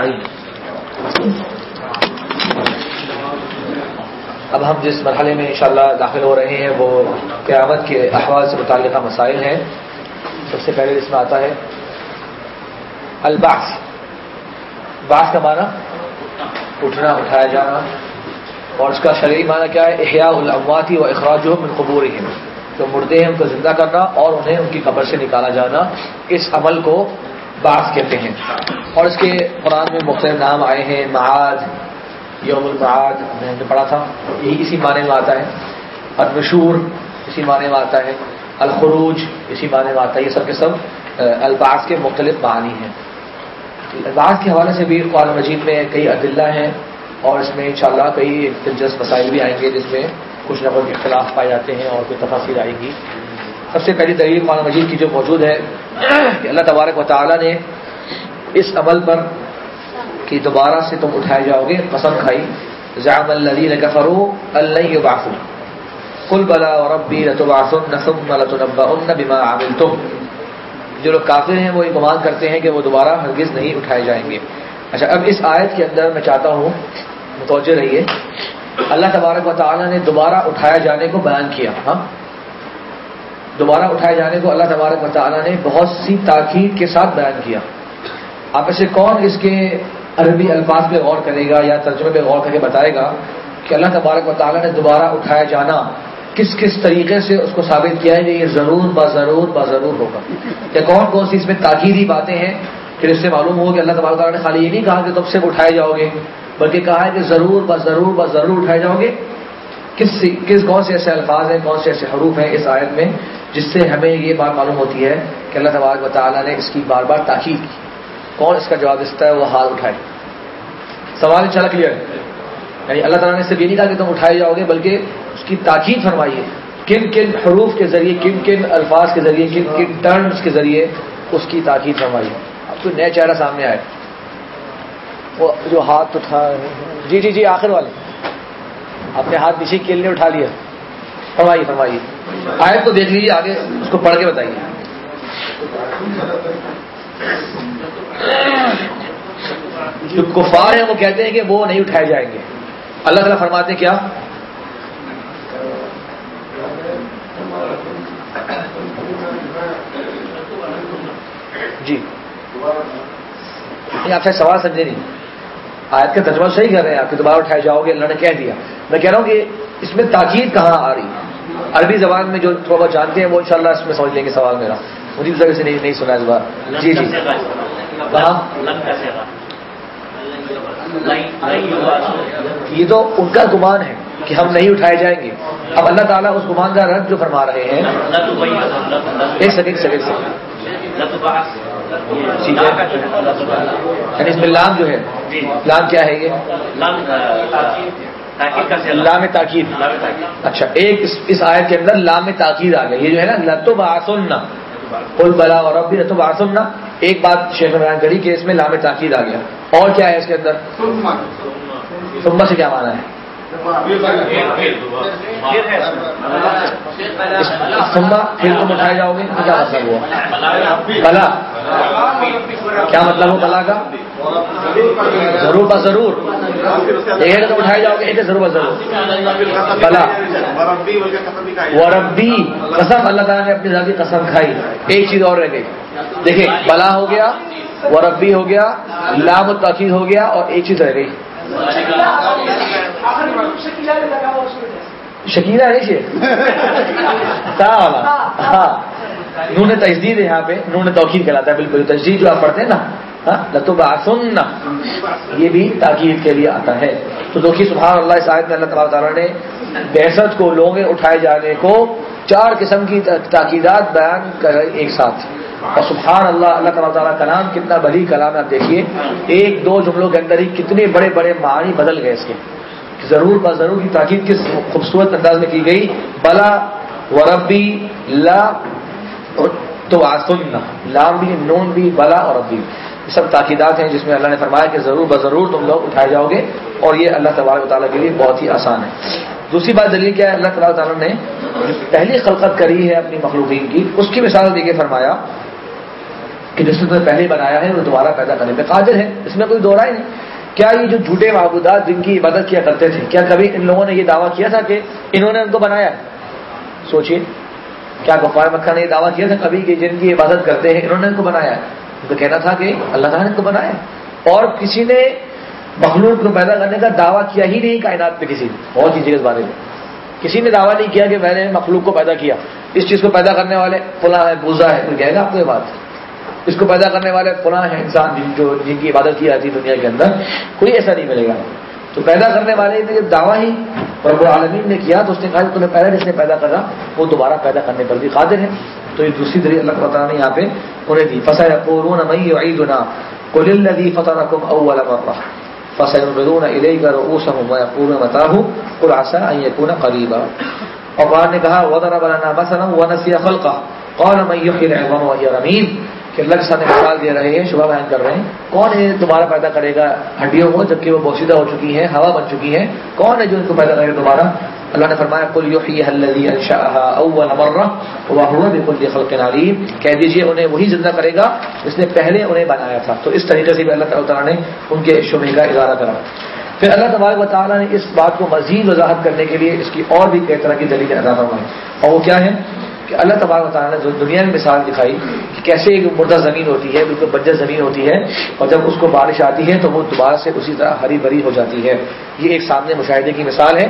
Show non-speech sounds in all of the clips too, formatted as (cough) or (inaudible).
اجمعین اب ہم جس مرحلے میں انشاءاللہ داخل ہو رہے ہیں، وہ قیامت کے احوال سے متعلقہ مسائل ہیں۔ سب سے پہلے اس میں آتا ہے۔ الباس باس کا معنی اٹھنا، اٹھایا جانا۔ اور اس کا شرعی معنی کیا ہے؟ احیاء الامواتی و اخراج من قبور جو مردے ہیں، ان کو زندہ کرنا اور انہیں ان کی قبر سے نکالا جانا۔ اس عمل کو باس کہتے ہیں۔ اور اس کے قرآن میں مختلف نام آئے ہیں معاد یوم المعاد میں نے پڑھا تھا۔ یہی اسی معنی میں آتا ہے۔ النشور، اسی معنی میں آتا ہے۔ الخروج، اسی معنی میں آتا ہے۔ یہ سب کے سب الباس کے مختلف معنی ہیں۔ الباس کے حوالے سے بھی قرآن مجید میں کئی عدلہ ہیں اور اس میں انشاءاللہ کئی دلچسپ مسائل بھی آئیں گے جس میں کچھ نہ کچھ اختلاف پائے جاتے ہیں اور کوئی تفاصر آئے گی۔ سب سے پہلی دلیل قرآن مجید کی جو موجود ہے کہ اللہ تبارک و تعالیٰ نے اس عمل پر کہ دوبارہ سے تم اٹھائے جاؤ گے، قسم کھائی۔ زام الدین کفرو اللہ باسن کل بلا اور ربی رتباسن نسم بما عامل تم جو لوگ کافر ہیں وہ یہ گمان کرتے ہیں کہ وہ دوبارہ ہرگز نہیں اٹھائے جائیں گے۔ اچھا اب اس آیت کے اندر میں چاہتا ہوں، متوجہ رہیے۔ اللہ تبارک و تعالیٰ نے دوبارہ اٹھائے جانے کو بیان کیا۔ ہاں؟ دوبارہ اٹھائے جانے کو اللہ تبارک و تعالیٰ نے بہت سی تاکید کے ساتھ بیان کیا۔ آپ ایسے کون اس کے عربی الفاظ پہ غور کرے گا یا ترجمے پہ غور کر کے بتائے گا کہ اللہ تبارک و تعالیٰ نے دوبارہ اٹھایا جانا کس کس طریقے سے اس کو ثابت کیا ہے کہ یہ ضرور با ضرور با ضرور ہوگا۔ یا کون کون سی اس میں تاکیدی باتیں ہیں پھر اس سے معلوم ہو کہ اللہ تبارک تعالیٰ نے خالی یہ نہیں کہا کہ تب سے اٹھائے جاؤ گے، بلکہ کہا ہے کہ ضرور با ضرور با ضرور اٹھائے جاؤ گے۔ کس کس، کون سے ایسے الفاظ ہیں، کون سے ایسے حروف ہیں اس آیت میں جس سے ہمیں یہ بات معلوم ہوتی ہے کہ اللہ تبارک و تعالیٰ نے اس کی بار بار تاکید کی۔ کون اس کا جواب دیتا ہے؟ وہ ہاتھ اٹھائے۔ سوال چلا کلیئر یعنی اللہ تعالیٰ نے صرف یہ نہیں کہا کہ تم اٹھائے جاؤ گے، بلکہ اس کی تاکید فرمائیے۔ کن کن حروف کے ذریعے، کن کن الفاظ کے ذریعے، کن کن ٹرمز کے ذریعے اس کی تاکید فرمائیے۔ اب تو نیا چہرہ سامنے آئے۔ وہ جو ہاتھ اٹھا جی جی جی آخر والے۔ اپنے ہاتھ پیچھے کے لیے اٹھا لیا۔ فرمائیے فرمائیے۔ آیت کو دیکھ لیجیے آگے اس کو پڑھ کے بتائیے۔ جو کفار ہیں، وہ کہتے ہیں کہ وہ نہیں اٹھائے جائیں گے۔ اللہ تعالیٰ فرماتے کیا؟ جی۔ آپ سے سوال سمجھے نہیں۔ آیت کا ترجمہ صحیح کر رہے ہیں، آپ کے دوبارہ اٹھائے جاؤ گے، اللہ نے کہہ دیا۔ میں کہہ رہا ہوں کہ اس میں تاکید کہاں آ رہی ہے؟ عربی زبان میں جو تھوڑا بہت جانتے ہیں وہ انشاءاللہ اس میں سمجھ لیں گے سوال میرا مجھے بھی سے نہیں سنا اس بار جی جی یہ تو ان کا گمان ہے کہ ہم نہیں اٹھائے جائیں گے اب اللہ تعالیٰ اس گمان کا رد جو فرما رہے ہیں ایک سیکنڈ سیکنڈ یعنی اس میں لام جو ہے لام کیا ہے یہ لام تاکید۔ اچھا ایک اس آیت کے اندر لام تاکید آ گیا۔ یہ جو ہے نا لتو باسن کل بلا اور اب بھی لتو باسن ایک بات شیخ بیان کری کہ اس میں لام تاکید آ گیا۔ اور کیا ہے اس کے اندر؟ سما سے کیا مانا ہے؟ سما پھر تم اٹھائے جاؤ گے کیا مطلب ہوا؟ بلا۔ کیا مطلب ہو بلا کا؟ ضرور بس ضرور۔ ایک تم اٹھائے جاؤ گے، ایک ضرور بس ضرور۔ بلا۔ وہ ربی، قسم، اللہ تعالیٰ نے اپنی ذاتی قسم کھائی۔ ایک چیز اور رہ گئی۔ دیکھیں، بلا ہو گیا، وہ ربی ہو گیا لام تاخیر ہو گیا اور ایک چیز رہ گئی۔ شکیلا نہیں والا ہاں نون تجدید ہے یہاں پہ نون توقیر کہلاتا ہے بالکل تجدید جو آپ پڑھتے ہیں نا لطو باسن یہ بھی تاکید کے لیے آتا ہے تو دیکھیے سبحان اللہ اس آیت میں اللہ تعالیٰ تعالیٰ نے بحثت کو لوگوں اٹھائے جانے کو چار قسم کی تاکیدات بیان کر ایک ساتھ۔ اور سبحان اللہ اللہ تعالیٰ تعالیٰ کلام کتنا بڑی کلام ہے آپ دیکھیے۔ ایک دو جملوں کے اندر ہی کتنے بڑے بڑے معنی بدل گئے اس کے۔ ضرور با ضرور کی تاکید کس خوبصورت انداز میں کی گئی، بلا وربی لا تو آسن لام بھی، نون بھی، بلا اور ربی یہ سب تاکیدات ہیں جس میں اللہ نے فرمایا کہ ضرور بضرور تم لوگ اٹھائے جاؤ گے اور یہ اللہ تبارک تعالیٰ کے لیے بہت ہی آسان ہے۔ دوسری بات دلیل کیا ہے؟ اللہ تعالیٰ تعالیٰ نے پہلی خلقت کری ہے اپنی مخلوقین کی۔ اس کی مثال دیکھے فرمایا کہ جس نے پہلے بنایا ہے، وہ دوبارہ پیدا کرنے میں قادر ہے۔ اس میں کوئی دورہ ہی نہیں۔ کیا یہ جو جھوٹے معبودات جن کی عبادت کیا کرتے تھے؟ کیا کبھی ان لوگوں نے یہ دعویٰ کیا تھا کہ انہوں نے ان کو بنایا؟ سوچیے کیا غفار مکہ نے یہ دعویٰ کیا تھا کبھی کہ جن کی عبادت کرتے ہیں انہوں نے ان کو بنایا؟ ان کو کہنا تھا کہ اللہ تعالیٰ نے ان کو بنایا۔ اور کسی نے مخلوق کو پیدا کرنے کا دعویٰ کیا ہی نہیں کائنات پہ کسی بہت چیزیں اس بارے میں کسی نے دعویٰ نہیں کیا کہ میں نے مخلوق کو پیدا کیا۔ اس چیز کو پیدا کرنے والے فلاں ہے، بوزا ہے، کوئی کہے گا آپ کو یہ بات؟ اس کو پیدا کرنے والے فلاں ہیں انسان جن جو جن کی عبادت کی جاتی دنیا کے اندر، کوئی ایسا نہیں ملے گا۔ تو پیدا کرنے والے نے جب دعویٰ ہی رب العالمین نے کیا تو اس نے کہا کہ تمہیں پہلے جس نے پیدا کرا، وہ دوبارہ پیدا کرنے پر بھی قادر ہے۔ تو یہ دوسری طریقے اللہ تعالیٰ نے یہاں پہ انہیں دی۔ فصا قرون مئی عیدنا قل الذي فطركم اول مره فسينظرون اليك رؤوسهم ويقولون متاه قل عسى ان يكون قريبا۔ اور قرآن نے کہا، وضرب لنا مثلا ونسي خلقه قال من يحيي العظام وهي رميم۔ کہ اللہ کے سامنے مثال دے رہے ہیں، شبہ بیان کر رہے ہیں۔ کون ہے دوبارہ پیدا کرے گا ہڈیوں کو؟ جبکہ وہ بوسیدہ ہو چکی ہیں، ہوا بن چکی ہے کون ہے جو ان کو پیدا کرے گا دوبارہ؟ اللہ نے فرمایا کل اول بالکل خلق علیم۔ کہہ دیجیے انہیں وہی زندہ کرے گا جس نے پہلے انہیں بنایا تھا۔ تو اس طریقے سے بھی اللہ تعالیٰ نے ان کے شبہ کا اظہار کرا پھر اللہ تبارک و تعالیٰ نے اس بات کو مزید وضاحت کرنے کے لیے اس کی اور بھی کئی طرح کی دلیل ادا فرمائی اور وہ کیا ہے کہ اللہ تبارک و تعالیٰ نے دنیا میں مثال دکھائی کہ کیسے ایک مردہ زمین ہوتی ہے، بالکل بجر زمین ہوتی ہے، اور جب اس کو بارش آتی ہے تو وہ دوبارہ سے اسی طرح ہری بھری ہو جاتی ہے۔ یہ ایک سامنے مشاہدے کی مثال ہے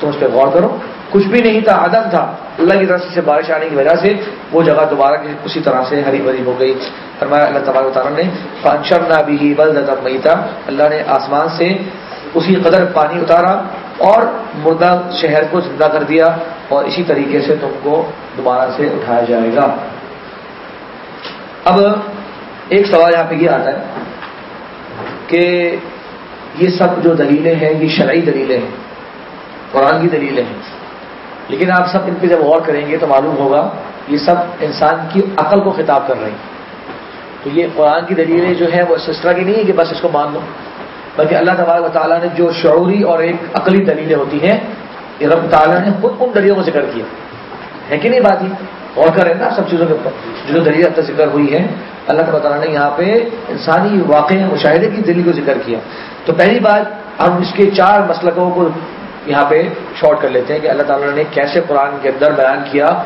تم اس پہ غور کرو۔ کچھ بھی نہیں تھا، عدم تھا۔ اللہ کی طرف سے بارش آنے کی وجہ سے وہ جگہ دوبارہ اسی طرح سے ہری بھری ہو گئی۔ فرمایا اللہ تبارک تعالیٰ نے فنشر نہ بھی بل میتا اللہ نے آسمان سے اسی قدر پانی اتارا اور مردہ شہر کو زندہ کر دیا۔ اور اسی طریقے سے تم کو دوبارہ سے اٹھایا جائے گا۔ اب ایک سوال یہاں پہ یہ آتا ہے کہ یہ سب جو دلیلیں ہیں، یہ شرعی دلیلیں ہیں، قرآن کی دلیلیں ہیں، لیکن آپ سب ان پہ جب غور کریں گے تو معلوم ہوگا یہ سب انسان کی عقل کو خطاب کر رہے ہیں۔ تو یہ قرآن کی دلیلیں جو ہیں وہ اس طرح کی نہیں ہے کہ بس اس کو مان لو، بلکہ اللہ تبارک و تعالیٰ نے جو شعوری اور ایک عقلی دلیلیں ہوتی ہیں یہ رب تعالیٰ نے خود ان دلیلوں کو ذکر کیا۔ ہے کہ نہیں بات ہی اور کریں نا سب چیزوں کے اوپر۔ جو دلیل اب تک ذکر ہوئی ہے اللہ تعالیٰ تعالیٰ نے یہاں پہ انسانی واقع مشاہدے کی دلیل کو ذکر کیا۔ تو پہلی بات، ہم اس کے چار مسلکوں کو یہاں پہ شارٹ کر لیتے ہیں کہ اللہ تعالیٰ نے کیسے قرآن کے اندر بیان کیا،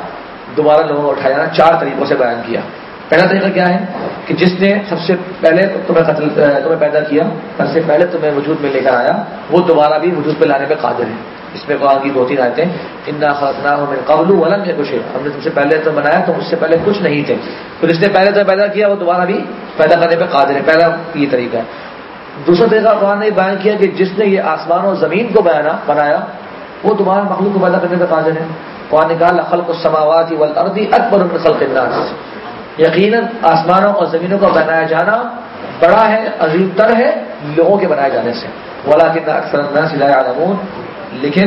دوبارہ لوگوں کو اٹھایا جانا چار طریقوں سے بیان کیا۔ پہلا طریقہ کیا ہے؟ کہ جس نے سب سے پہلے تمہیں قتل، تمہیں پیدا کیا، سب سے پہلے تمہیں وجود میں لے کر آیا، وہ دوبارہ بھی وجود پہ لانے پہ قادر ہے۔ اس میں قرآن کی دو تین آئے تھے اتنا قبل ولم ہے کچھ ہم نے تم سے پہلے تو بنایا تو اس سے پہلے کچھ نہیں تھے۔ تو جس نے پہلے تو پیدا کیا، وہ دوبارہ بھی پیدا کرنے پہ قادر ہے۔ پہلا یہ طریقہ ہے۔ دوسرا طریقہ قرآن نے بیان کیا کہ جس نے یہ آسمان اور زمین کو بیانا بنایا، وہ تمہارا مخلوق کو پیدا کرنے کا قادر ہے۔ قرآن نے کہا خلق السماوات والارض اکبر من خلق الناس۔ یقیناً آسمانوں اور زمینوں کا بنایا جانا بڑا ہے، عظیم تر ہے، لوگوں کے بنائے جانے سے۔ بولا اکثر الناس لا يعلمون۔ لیکن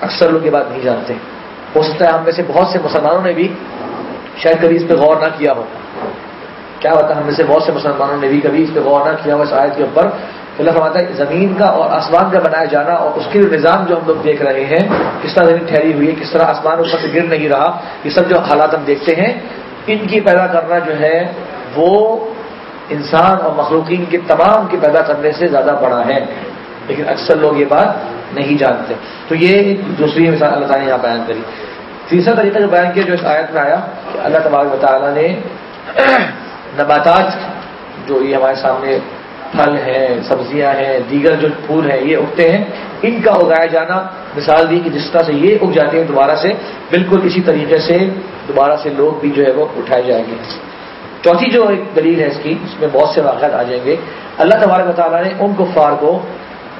اکثر لوگ یہ بات نہیں جانتے۔ ہو سکتا ہے ہم میں سے بہت سے مسلمانوں نے بھی شاید کبھی اس پہ غور نہ کیا ہو۔ کیا ہوتا ہے ہم میں سے بہت سے مسلمانوں نے بھی کبھی اس پہ غور نہ کیا ہو اس آیت کے اوپر۔ اللہ فرماتا ہے، زمین کا اور آسمان کا بنایا جانا اور اس کے نظام جو ہم لوگ دیکھ رہے ہیں، کس طرح زمین ٹھہری ہوئی ہے، کس طرح آسمان اوپر سے گر نہیں رہا، یہ سب جو حالات ہم دیکھتے ہیں، ان کی پیدا کرنا جو ہے، وہ انسان اور مخلوقین کے تمام کی پیدا کرنے سے زیادہ بڑا ہے۔ لیکن اکثر لوگ یہ بات نہیں جانتے۔ تو یہ دوسری مثال اللہ تعالیٰ نے یہاں بیان کری۔ تیسرا طریقہ جو بیان کیا جو اس آیت میں آیا کہ اللہ تبارک تعالیٰ نے (clears throat) نباتات جو یہ ہمارے سامنے پھل ہیں، سبزیاں ہیں، دیگر جو پھول ہیں، یہ اگتے ہیں۔ ان کا اگایا جانا، مثال دی کہ جس طرح سے یہ اگ جاتے ہیں، دوبارہ سے بالکل اسی طریقے سے دوبارہ سے لوگ بھی جو ہے وہ اٹھائے جائیں گے۔ چوتھی جو ایک دلیل ہے اس کی، اس میں بہت سے واقعات آ جائیں گے۔ اللہ تبارک تعالیٰ نے ان کفار کو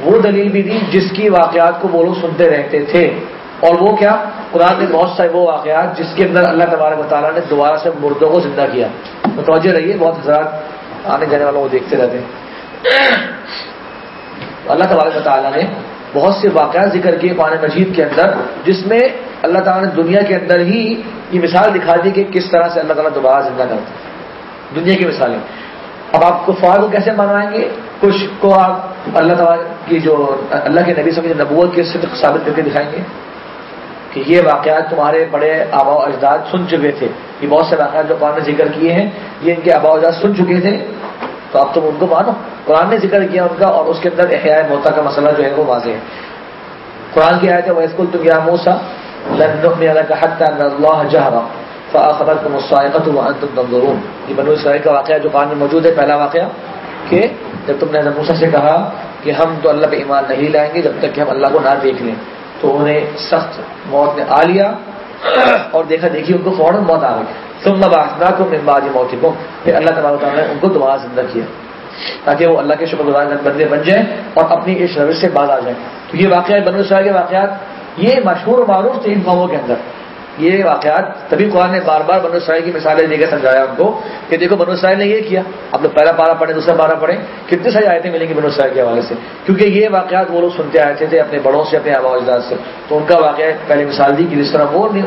وہ دلیل بھی دی جس کی واقعات کو وہ لوگ سنتے رہتے تھے۔ اور وہ کیا؟ قرآن نے بہت سارے وہ واقعات جس کے اندر اللہ تبارک تعالیٰ نے دوبارہ سے مردوں کو زندہ کیا۔ متوجہ رہیے، بہت حضرات آنے جانے والوں کو دیکھتے رہتے ہیں۔ اللہ تبارک تعالیٰ نے بہت سے واقعات ذکر کیے قرآن مجید کے اندر، جس میں اللہ تعالیٰ نے دنیا کے اندر ہی یہ مثال دکھا دی کہ کس طرح سے اللہ تعالیٰ دوبارہ زندہ کرتا دنیا کی مثالیں۔ اب آپ کو کو کیسے منوائیں گے؟ کچھ کو آپ اللہ تعالیٰ کی جو اللہ کے نبی سے نبوت کے صدق ثابت کر کے دکھائیں گے؟ کہ یہ واقعات تمہارے بڑے آبا و اجداد سن چکے تھے۔ یہ بہت سے واقعات جو قرآن نے ذکر کیے ہیں، یہ ان کے آبا و اجداد سن چکے تھے۔ تو اب تم ان کو مانو۔ قرآن نے ذکر کیا ان کا اور اس کے اندر احیاء موتا کا مسئلہ جو ہے وہ واضح ہے۔ قرآن کی آیت ہے وہ اسکول تم یا موسا اللہ جہرا فخبر تم السائقت تم تنظرون۔ یہ بنو اسرائیل کا واقعہ جو قرآن میں موجود ہے، پہلا واقعہ کہ جب تم نے موسا سے کہا کہ ہم تو اللہ پہ ایمان نہیں لائیں گے جب تک کہ ہم اللہ کو نہ دیکھ لیں، تو انہیں سخت موت نے آ لیا اور دیکھا، دیکھی، ان کو فوراً موت آ گئی۔ تم نہ کو ممبادی موت کو پھر اللہ تعالیٰ نے ان کو دوبارہ زندہ کیا تاکہ وہ اللہ کے شکر گزار بندے بن جائیں اور اپنی اس روش سے باز آ جائیں۔ تو یہ واقعات بنو اسرائیل کے واقعات، یہ مشہور و معروف تھے ان قوموں کے اندر۔ یہ واقعات تبھی قرآن نے بار بار بنو اسرائیل کی مثالیں دے کے سمجھایا ان کو کہ دیکھو بنو اسرائیل نے یہ کیا۔ اب لوگ پہلا پارا پڑھیں، دوسرا پارا پڑھیں، کتنی ساری آیتیں ملیں گی بنو اسرائیل کے حوالے سے؟ کیونکہ یہ واقعات وہ لوگ سنتے آئے تھے اپنے بڑوں سے، اپنے آبا اجداد سے۔ تو ان کا واقعہ پہلے مثال دی کہ جس طرح وہ نہیں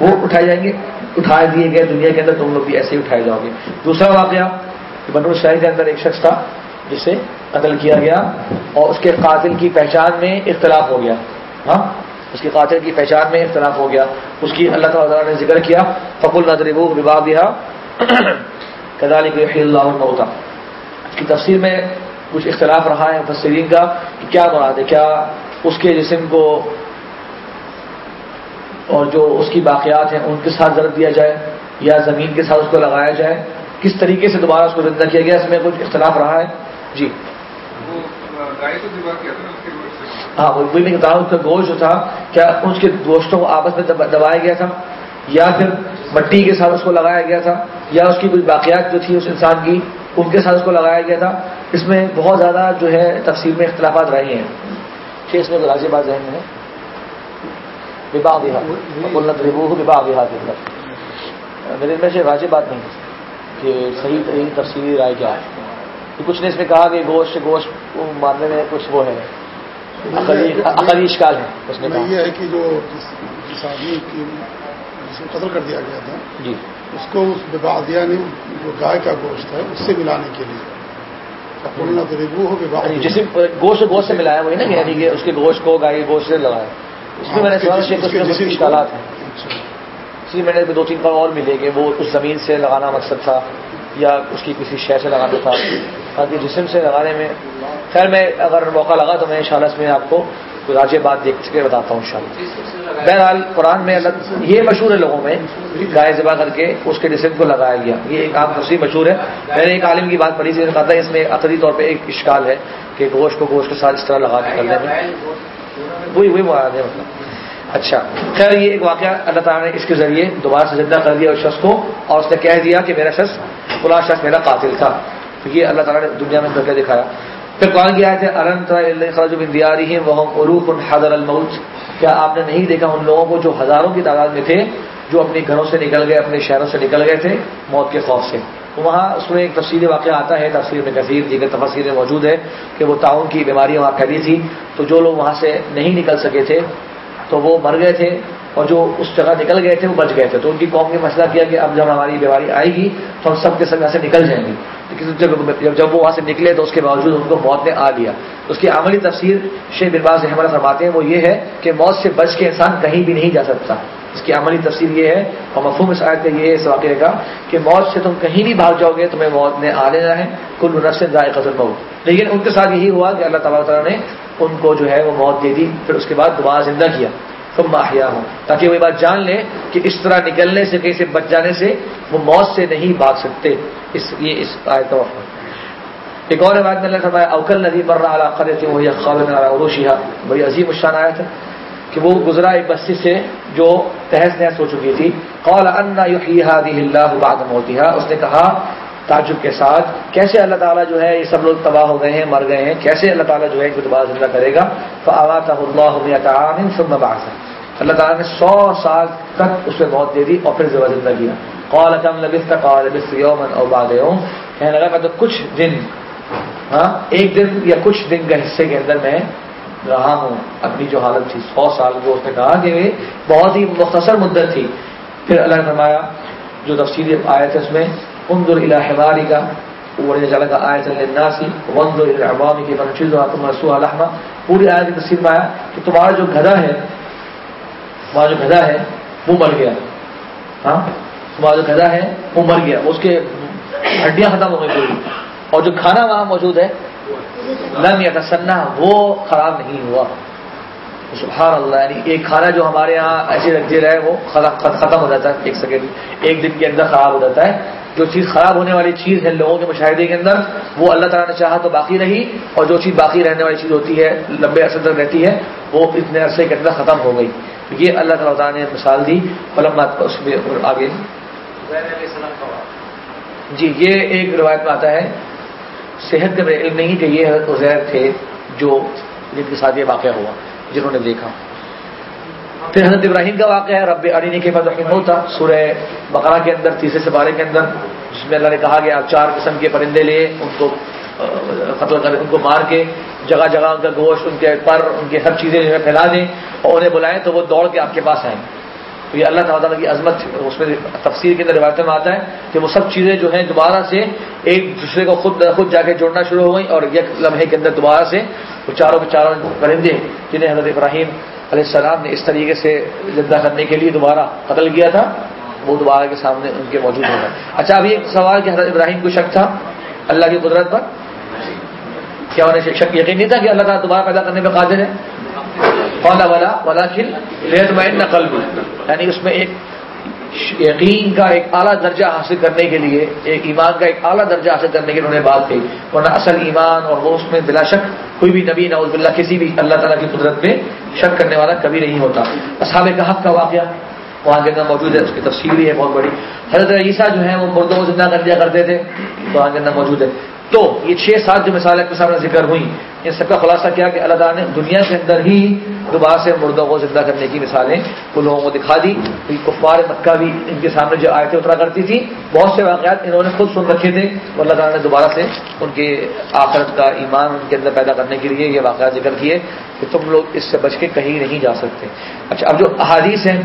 وہ اٹھائے جائیں گے، اٹھائے دیے گئے دنیا کے اندر تم لوگ بھی ایسے ہی اٹھائے جاؤ گے۔ دوسرا واقعہ بنو اسرائیل کے اندر ایک شخص تھا جسے قتل کیا گیا اور اس کے قاتل کی پہچان میں اختلاف ہو گیا۔ ہاں؟ اس کی قاتل کی پہچان میں اختلاف ہو گیا۔ اس کی اللہ تعالیٰ نے ذکر کیا فقل نظر وباب دیا کدالی اللہ ہوتا اس کی تفصیل میں کچھ اختلاف رہا ہے مفسرین کا کہ کیا مراد ہے، کیا اس کے جسم کو اور جو اس کی باقیات ہیں ان کے ساتھ ضرب دیا جائے یا زمین کے ساتھ اس کو لگایا جائے۔ کس طریقے سے دوبارہ اس کو زندہ کیا گیا، اس میں کچھ اختلاف رہا ہے۔ جی۔ ہاں وہی میں بتاؤں اس کا گوشت جو تھا، کیا اس کے گوشتوں کو آپس میں دبایا گیا تھا؟ یا پھر مٹی کے ساتھ اس کو لگایا گیا تھا؟ یا اس کی کچھ باقیات جو تھی اس انسان کی، ان کے ساتھ اس کو لگایا گیا تھا؟ اس میں بہت زیادہ جو ہے تفصیل میں اختلافات رہے ہیں۔ کہ اس میں راجی بات ذہن میں میرے میں سے واضح بات نہیں کہ صحیح صحیح تفصیلی رائے کیا ہے۔ کچھ نے اس میں کہا کہ گوشت گوشت کو ماننے میں کچھ وہ ہے۔ عقلی اشکال ہے اس میں یہ ہے کہ جو جس آدمی کی جس کو قتل کر دیا گیا تھا جی۔ اس کو اس ببادیا نے جو گائے کا گوشت ہے اس سے ملانے کے لیے۔ بولنا تو ریبو ہو جس گوشت گوشت سے ملایا وہی نا یعنی کہ اس کے گوشت کو گائے گوشت سے لگایا۔ اس میں میں نے اشکالات ہیں۔ اس لیے میں نے دو تین بار اور ملے کہ وہ اس زمین سے لگانا مقصد تھا یا اس کی کسی شے سے لگانا تھا۔ تاکہ جسم سے لگانے میں۔ خیر، میں اگر موقع لگا تو میں ان شاء اللہ اس میں آپ کو راجے بات دیکھ کے بتاتا ہوں ان شاء اللہ بہرحال، قرآن میں اللہ، یہ مشہور ہے لوگوں میں، گائے ذبح کر کے اس کے جسم کو لگایا گیا۔ یہ ایک عام تفصیل مشہور ہے۔ میں نے ایک عالم کی بات پڑھی سے کہا تھا اس میں عقدی طور پہ ایک اشکال ہے کہ گوشت کو گوشت کے ساتھ اس طرح لگا کے کرنے میں۔ وہی وہی مراد ہے۔ مطلب اچھا خیر، یہ ایک واقعہ اللہ تعالیٰ نے اس کے ذریعے دوبارہ سے زندہ کر دیا اس شخص کو اور اس نے کہہ دیا کہ میرا شخص، فلاں شخص میرا قاتل تھا۔ تو یہ اللہ تعالیٰ نے دنیا میں کر کے دکھایا۔ پھر کون کیا تھے ارن وہ عروف حضر الموت کیا آپ نے نہیں دیکھا ان لوگوں کو جو ہزاروں کی تعداد میں تھے، جو اپنے گھروں سے نکل گئے، اپنے شہروں سے نکل گئے تھے موت کے خوف سے؟ وہاں اس میں ایک تفصیلی واقعہ آتا ہے تفصیل جی میں کثیر دیگر تفصیلیں موجود ہے کہ وہ تعاون کی بیماری وہاں پھیلی تھی۔ تو جو لوگ وہاں سے نہیں نکل سکے تھے، تو وہ مر گئے تھے اور جو اس جگہ نکل گئے تھے، وہ بچ گئے تھے۔ تو ان کی قوم نے مسئلہ کیا کہ اب جب ہماری بیماری آئے گی، تو ہم سب کے سب یہاں سے نکل جائیں گے۔ لیکن جب وہ وہاں سے نکلے تو اس کے باوجود ان کو موت نے آ لیا۔ اس کی عملی تفسیر شیخ برباز احمد فرماتے ہیں، وہ یہ ہے کہ موت سے بچ کے انسان کہیں بھی نہیں جا سکتا۔ اس کی عملی تفسیر یہ ہے اور مفہوم اس آیت کا یہ ہے، اس واقعے کا کہ موت سے تم کہیں بھی بھاگ جاؤ گے تمہیں موت نے آ لینا ہے۔ کل نفس ذائقہ الموت۔ لیکن ان کے ساتھ یہی ہوا کہ اللہ تعالیٰ تعالیٰ نے ان کو جو ہے وہ موت دے دی، پھر اس کے بعد دوبارہ زندہ کیا۔ تم ماہیا ہوں تاکہ وہ یہ بات جان لیں کہ اس طرح نکلنے سے کہیں سے بچ جانے سے وہ موت سے نہیں بھاگ سکتے۔ اس یہ اس آئے تو ایک اور بات میں نے فرمایا، اوکل ندی بر رہا علاقہ تھی وہی خواب عروشیہ بڑی عظیم الشان آیا تھا کہ وہ گزرا ایک بستی سے جو تحس نحس ہو چکی تھی۔ قول انا اللہ بعد موتیہ اس نے کہا تعجب کے ساتھ کیسے اللہ تعالیٰ جو ہے یہ سب لوگ تباہ ہو گئے ہیں، مر گئے ہیں، کیسے اللہ تعالیٰ جو ہے دوبارہ زندہ کرے گا؟ تو اللہ اللہ تعالیٰ نے سو سال تک اس میں موت دے دی اور پھر زندہ کیا۔ قال کم لبس تک یومن اور باد کہنے لگا میں تو کچھ دن ہاں ایک دن یا کچھ دن کے حصے کے اندر میں رہا ہوں۔ اپنی جو حالت تھی، سو سال کو اس نے کہا کہ بہت ہی مختصر مدت تھی۔ پھر اللہ نے فرمایا، جو تفصیل آئے تھے اس میں انظر الى حمارك ولجعلك آیت للناس وانظر الى عوامك فنشذها ثم نسوها لحما پوری آیت کی تفسیر میں آیا کہ تمہارا جو گدھا ہے وہاں جو گدا ہے، وہ مر گیا۔ ہاں؟ وہاں جو گدا ہے، وہ مر گیا۔ اس کے ہڈیاں ختم ہو گئی پوری۔ اور جو کھانا وہاں موجود ہے، لم یا وہ خراب نہیں ہوا۔ سبحان اللہ یعنی ایک کھانا جو ہمارے یہاں ایسے رکھ رکھتے رہے وہ ختم ہو جاتا ہے، ایک سیکنڈ، ایک دن کے اندر خراب ہو جاتا ہے۔ جو چیز خراب ہونے والی چیز ہے لوگوں کے مشاہدے کے اندر وہ اللہ تعالیٰ نے چاہا تو باقی رہی اور جو چیز باقی رہنے والی چیز ہوتی ہے لمبے عرصے تک رہتی ہے وہ اتنے عرصے کے اندر ختم ہو گئی۔ یہ اللہ تعالیٰ تعالیٰ نے مثال دی۔ اس میں آگے۔ جی یہ ایک روایت میں آتا ہے۔ صحت کا علم نہیں کہ یہ حضرت عزیر تھے جو جن کے ساتھ یہ واقعہ ہوا جنہوں نے دیکھا۔ پھر حضرت ابراہیم کا واقعہ ہے، رب علی کے بعد ہوتا سورہ بقرہ کے اندر، تیسرے سپارے کے اندر، جس میں اللہ نے کہا کہ آپ چار قسم کے پرندے لے، ان کو قتل کر، ان کو مار کے جگہ جگہ ان کا گوشت، ان کے پر، ان کی ہر چیزیں جو ہے پھیلا دیں اور انہیں بلائیں تو وہ دوڑ کے آپ کے پاس آئیں۔ تو یہ اللہ تعالیٰ کی عظمت اس میں تفسیر کے اندر روایتوں میں آتا ہے کہ وہ سب چیزیں جو ہیں دوبارہ سے ایک دوسرے کو خود خود جا کے جوڑنا شروع ہو گئی اور ایک لمحے کے اندر دوبارہ سے وہ چاروں کے چاروں پرندے جنہیں حضرت ابراہیم علیہ السلام نے اس طریقے سے زندہ کرنے کے لیے دوبارہ قتل کیا تھا، وہ دوبارہ کے سامنے ان کے موجود ہو گئے۔ اچھا ابھی ایک سوال کہ حضرت ابراہیم کو شک تھا، اللہ کی قدرت پر؟ کیا انہیں شک یقین نہیں تھا کہ اللہ تعالیٰ دوبارہ پیدا کرنے پہ قادر ہے؟ والا والا والا کل لیت میں نقل یعنی اس میں ایک یقین کا ایک اعلیٰ درجہ حاصل کرنے کے لیے، ایک ایمان کا ایک اعلیٰ درجہ حاصل کرنے کے لیے انہوں نے بات کہی ورنہ اصل ایمان اور وہ اس میں بلا شک کوئی بھی نبی، نعوذ باللہ، کسی بھی اللہ تعالیٰ کی قدرت پہ شک کرنے والا کبھی نہیں ہوتا۔ اصحاب کا حق کا واقعہ وہاں کے اندر موجود ہے، اس کی تفصیل بھی ہے بہت بڑی۔ حضرت عیسیٰ جو ہے وہ مردوں کو زندہ کر دیا کرتے تھے وہاں کے اندر موجود ہے۔ تو یہ چھ سات جو مثالیں کے سامنے ذکر ہوئی ان سب کا خلاصہ کیا کہ اللہ تعالیٰ نے دنیا کے اندر ہی دوبارہ سے مردوں کو زندہ کرنے کی مثالیں وہ لوگوں کو دکھا دی۔ کفار مکہ بھی ان کے سامنے جو آیتیں اترا کرتی تھی بہت سے واقعات انہوں نے خود سن رکھے تھے اور اللہ تعالیٰ نے دوبارہ سے ان کے آخرت کا ایمان ان کے اندر پیدا کرنے کے لیے یہ واقعات ذکر کیے کہ تم لوگ اس سے بچ کے کہیں نہیں جا سکتے۔ اچھا اب جو احادیث ہیں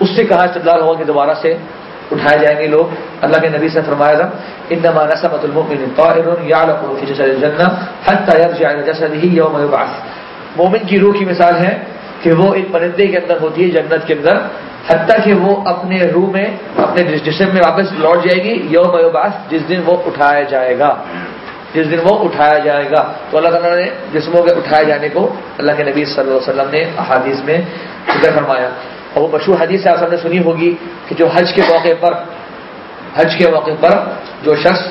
اس سے کہا استدلال ہوا کہ دوبارہ سے اٹھائے جائیں گے لوگ۔ اللہ کے نبی سے فرمایا تھا ان نمانا سمت المؤمن طائر يعلق في جسد الجنه حتى يرجع الى جسده يوم يبعث مومن کی روح کی مثال ہے کہ وہ ایک پرندے کے اندر ہوتی ہے، جنت کے اندر، حتیٰ کہ وہ اپنے روح میں، اپنے جسم میں واپس لوٹ جائے گی، یوم یوباس جس دن وہ اٹھایا جائے گا۔ جس دن وہ اٹھایا جائے گا۔ تو اللہ تعالیٰ نے جسموں کے اٹھائے جانے کو اللہ کے نبی صلی اللہ علیہ وسلم نے احادیث میں ذکر فرمایا۔ اور وہ مشہور حدیث سے آپ نے سنی ہوگی کہ جو حج کے موقع پر حج کے موقع پر جو شخص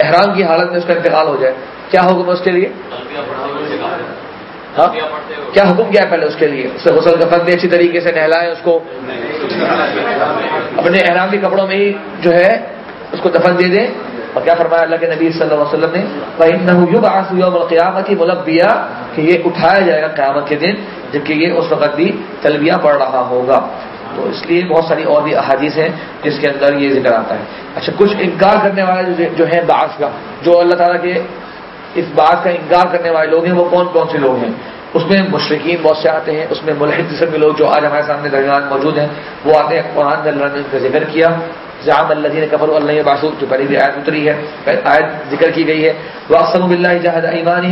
احرام کی حالت میں اس کا انتقال ہو جائے، کیا حکم اس کے لیے؟ ہاں؟ کیا حکم کیا پہلے اس کے لیے؟ اسے غسل کفن میں اچھی طریقے سے نہلائیں اس کو اپنے احرامی کپڑوں میں ہی جو ہے اس کو دفن دے دیں اور کیا فرمایا اللہ کے نبی صلی اللہ علیہ وسلم نے؟ قیامت ہی ملبیا کہ یہ اٹھایا جائے گا قیامت کے دن، جبکہ یہ اس وقت بھی تلبیہ پڑھ رہا ہوگا۔ تو اس لیے بہت ساری اور بھی احادیث ہیں جس کے اندر یہ ذکر آتا ہے۔ اچھا کچھ انکار کرنے والے جو ہیں بعض کا، جو اللہ تعالیٰ کے اس بات کا انکار کرنے والے لوگ ہیں، وہ کون کون سے لوگ ہیں؟ اس میں مشرقین بہت سے آتے ہیں، اس میں ملحد قسم کے لوگ جو آج ہمارے سامنے درمیان موجود ہیں، وہ آتے ہیں، قرآن اللہ نے ان کا ذکر کیا۔ جام اللہ نے کفر اللہ باسو جو پہلے بھی آیت اتری ہے آیت ذکر کی گئی ہے۔ وہ اقسم اللہ جہاد ایمان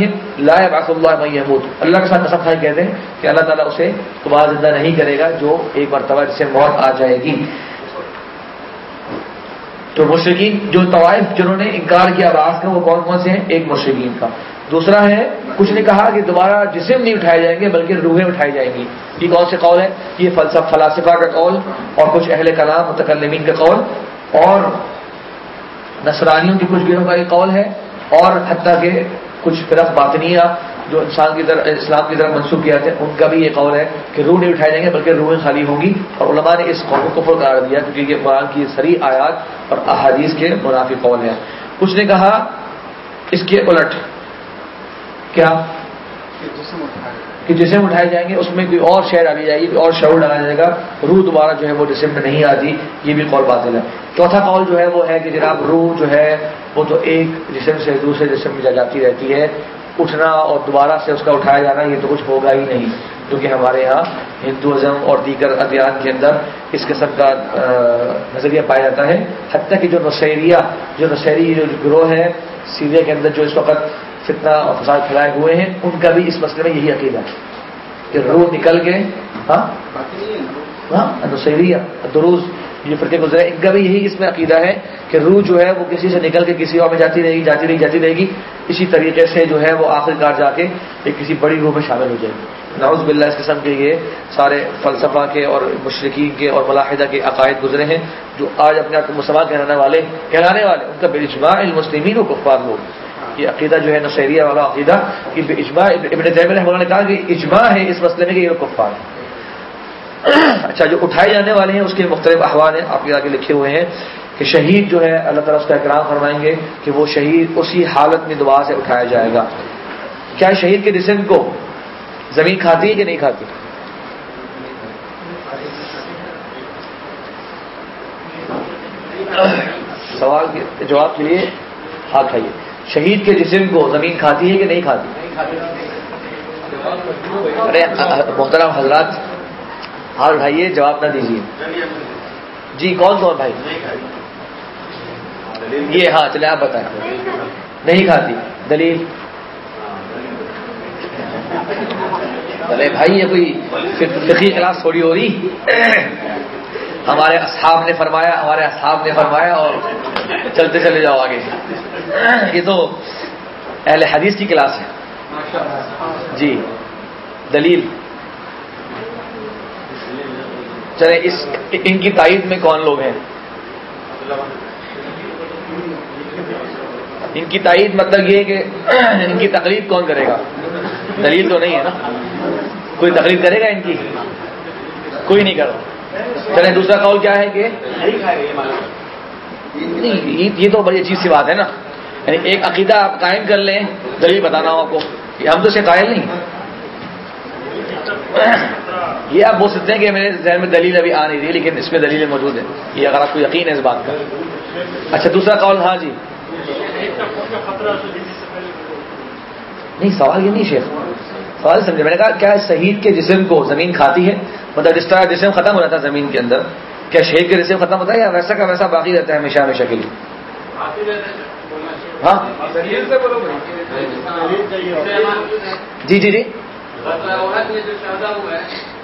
لا باس اللہ محمود اللہ کے ساتھ قسم خائی کہتے ہیں کہ اللہ تعالیٰ اسے تمہارا زندہ نہیں کرے گا، جو ایک مرتبہ جسے موت آ جائے گی۔ تو مشرقین جو طوائف جنہوں نے انکار کیا راز کا، وہ کون کون سے ہیں؟ ایک مشرقین کا۔ دوسرا ہے، کچھ نے کہا کہ دوبارہ جسم نہیں اٹھائے جائیں گے، بلکہ روحیں اٹھائی جائیں گی۔ یہ کون سے قول ہے یہ فلسفہ فلاسفہ کا قول اور کچھ اہل کلام، متکلمین کا قول۔ اور نصرانیوں کی کچھ گروہ کا یہ قول ہے۔ اور حتیٰ کہ کچھ فرق باطنیہ جو انسان کی طرف اسلام کی طرف منسوخ کیا تھے ان کا بھی یہ قول ہے کہ روح نہیں اٹھائے جائیں گے بلکہ روحیں خالی ہوں گی۔ اور علماء نے اس قول کو کفر قرار دیا کیونکہ یہ قرآن کی سری آیات اور احادیث کے منافی قول ہیں۔ کچھ نے کہا اس کے الٹ کیا؟ کہ جسم اٹھائے جائیں۔ گے اس میں کوئی اور شہر ڈالی جائے گی کوئی اور شعور ڈالا جائے گا روح دوبارہ جو ہے وہ جسم میں نہیں آتی یہ بھی قول باطل ہے۔ چوتھا قول جو ہے وہ ہے کہ جناب روح جو ہے وہ تو ایک جسم سے دوسرے جسم میں جا جاتی رہتی ہے۔ اٹھنا اور دوبارہ سے اس کا اٹھایا جانا یہ تو کچھ ہوگا ہی نہیں کیونکہ ہمارے یہاں ہندوازم اور دیگر ادیان کے اندر اس قسم کا نظریہ پایا جاتا ہے۔ حتیٰ کہ جو نصیریہ جو نصیری جو گروہ ہے سیریا کے اندر جو اس وقت فتنہ اور فساد پھیلائے ہوئے ہیں ان کا بھی اس مسئلے میں یہی عقیدہ ہے کہ روح نکل کے ہاں؟ ہاں دروز یہ فرقے گزرے ان کا بھی یہی اس میں عقیدہ ہے کہ روح جو ہے وہ کسی سے نکل کے کسی اور میں جاتی رہے گی، جاتی رہی جاتی رہے گی۔ اسی طریقے سے جو ہے وہ آخر کار جا کے ایک کسی بڑی روح میں شامل ہو جائے گی۔ نعوذ باللہ اس قسم کے یہ سارے فلسفہ کے اور مشرقین کے اور ملاحدہ کے عقائد گزرے ہیں، جو آج اپنے آپ کو مسلمان کہلانے والے کہلانے والے، ان کا بے اجماع المسلمین و کفار لوگ۔ یہ عقیدہ جو ہے نشیریہ والا عقیدہ کہ بے اجماع ابن رحمہ نے کہا کہ اجماع ہے اس مسئلے میں کہ یہ کفار ہے اچھا جو اٹھائے جانے والے ہیں، اس کے مختلف احوال ہیں، آپ کے آگے لکھے ہوئے ہیں کہ شہید جو ہے، اللہ تعالیٰ اس کا اکرام فرمائیں گے کہ وہ شہید اسی حالت میں دعا سے اٹھایا جائے گا۔ کیا شہید کے جسم کو؟ زمین کھاتی ہے کہ نہیں کھاتی؟ سوال کے جواب کے لیے ہاتھ کھائیے شہید کے جسم کو زمین کھاتی ہے کہ نہیں کھاتی؟ ارے، محترم حضرات ہاتھ اٹھائیے جواب نہ دیجیے۔ جی کون کون بھائی؟ یہ ہاں چلے، آپ بتائیں۔ نہیں کھاتی۔ دلیل؟ ارے بھائی، یہ کوئی فقی کلاس تھوڑی ہو رہی۔ ہمارے اصحاب نے فرمایا، ہمارے اصحاب نے فرمایا اور چلتے چلے جاؤ آگے۔ یہ تو اہل حدیث کی کلاس ہے۔ جی دلیل؟ چلے، اس ان کی تائید میں کون لوگ ہیں؟ ان کی تائید مطلب یہ کہ (clears throat) ان کی تقریب کون کرے گا؟ دلیل تو نہیں ہے نا۔ کوئی تقریب کرے گا ان کی؟ کوئی نہیں کرا چلے، دوسرا قول کیا ہے کہ؟ یہ تو بڑی اچھی سی بات ہے نا۔ یعنی ایک عقیدہ آپ قائم کر لیں، دلیل بتانا ہوں آپ کو۔ ہم تو سے قائل نہیں۔ یہ آپ بول سکتے ہیں کہ میرے ذہن میں دلیل ابھی آ نہیں رہی لیکن اس میں دلیلیں موجود ہیں یہ اگر آپ کو یقین ہے اس بات کا۔ اچھا دوسرا کال ہاں جی۔ نہیں، سوال یہ نہیں شیخ۔ سوال سمجھے۔ میں نے کہا، کیا شہید کے جسم کو زمین کھاتی ہے؟ مطلب جس طرح جسم ختم ہو جاتا ہے زمین کے اندر، کیا شہید کے جسم ختم ہوتا ہے یا ویسا کا ویسا باقی رہتا ہے ہمیشہ ہمیشہ کے لیے؟ ہاں؟ جی جی جی۔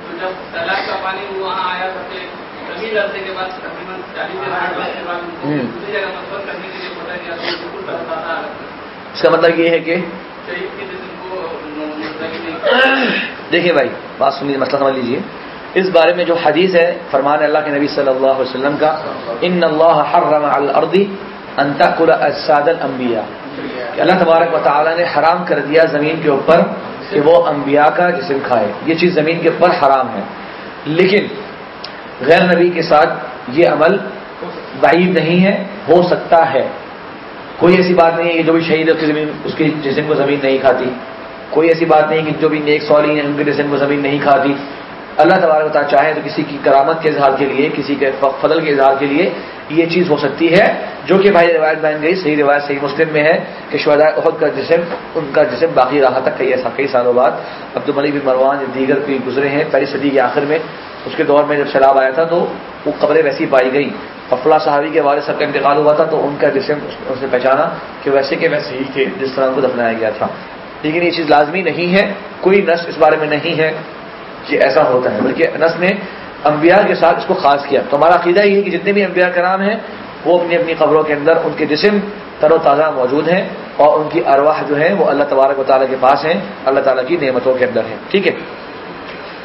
تو جب تالاب کا پانی وہاں آیا عرصے کے بعد تقریباً چالیس کے بعد دوسری جگہ کرنے کے لیے گیا تو بالکل اس کا مطلب یہ ہے کہ دیکھیے بھائی بات سنیے مسئلہ سمجھ لیجیے اس بارے میں جو حدیث ہے فرمان اللہ کے نبی صلی اللہ علیہ وسلم کا ان اللہ حرم الارض ان تاکل اجساد الانبیاء. کہ اللہ تبارک و تعالی نے حرام کر دیا زمین کے اوپر کہ وہ انبیاء کا جسم کھائے۔ یہ چیز زمین کے اوپر حرام ہے۔ لیکن غیر نبی کے ساتھ یہ عمل بعید نہیں ہے، ہو سکتا ہے۔ کوئی ایسی بات نہیں ہے کہ جو بھی شہید ہے، اس کی زمین، اس کی جسم کو زمین نہیں کھاتی۔ کوئی ایسی بات نہیں کہ جو بھی نیک سوالی ہیں، ان کے جسم کو زمین نہیں کھاتی۔ اللہ تبارک تعالیٰ چاہے تو کسی کی کرامت کے اظہار کے لیے، کسی کے فضل کے اظہار کے لیے یہ چیز ہو سکتی ہے، جو کہ بھائی روایت بن گئی، صحیح روایت صحیح مسلم میں ہے کہ شہدا عہد کا جسم، ان کا جسم باقی رہا تھا، کئی ایسا، کئی سالوں بعد۔ عبد الملی بن مروان دیگر کوئی گزرے ہیں، پہلی صدی کے آخر میں، اس کے دور میں جب سیلاب آیا تھا تو وہ قبریں ویسی پائی گئی افلا صحابی کے والد سب کا انتقال ہوا تھا تو ان کا جسم اس نے پہچانا کہ ویسے کہ ویسے ہی جس طرح کو دفنایا گیا تھا۔ لیکن یہ چیز لازمی نہیں ہے، کوئی نس اس بارے میں نہیں ہے۔ کہ ایسا ہوتا ہے۔ بلکہ نس نے انبیاء کے ساتھ اس کو خاص کیا۔ تو ہمارا عقیدہ یہ ہے کہ جتنے بھی انبیاء کا نام ہیں، وہ اپنی اپنی قبروں کے اندر ان کے جسم تر و تازہ موجود ہیں اور ان کی ارواح جو ہے وہ اللہ تبارک و تعالیٰ کے پاس ہیں، اللہ تعالیٰ کی نعمتوں کے اندر ہیں۔ ٹھیک ہے؟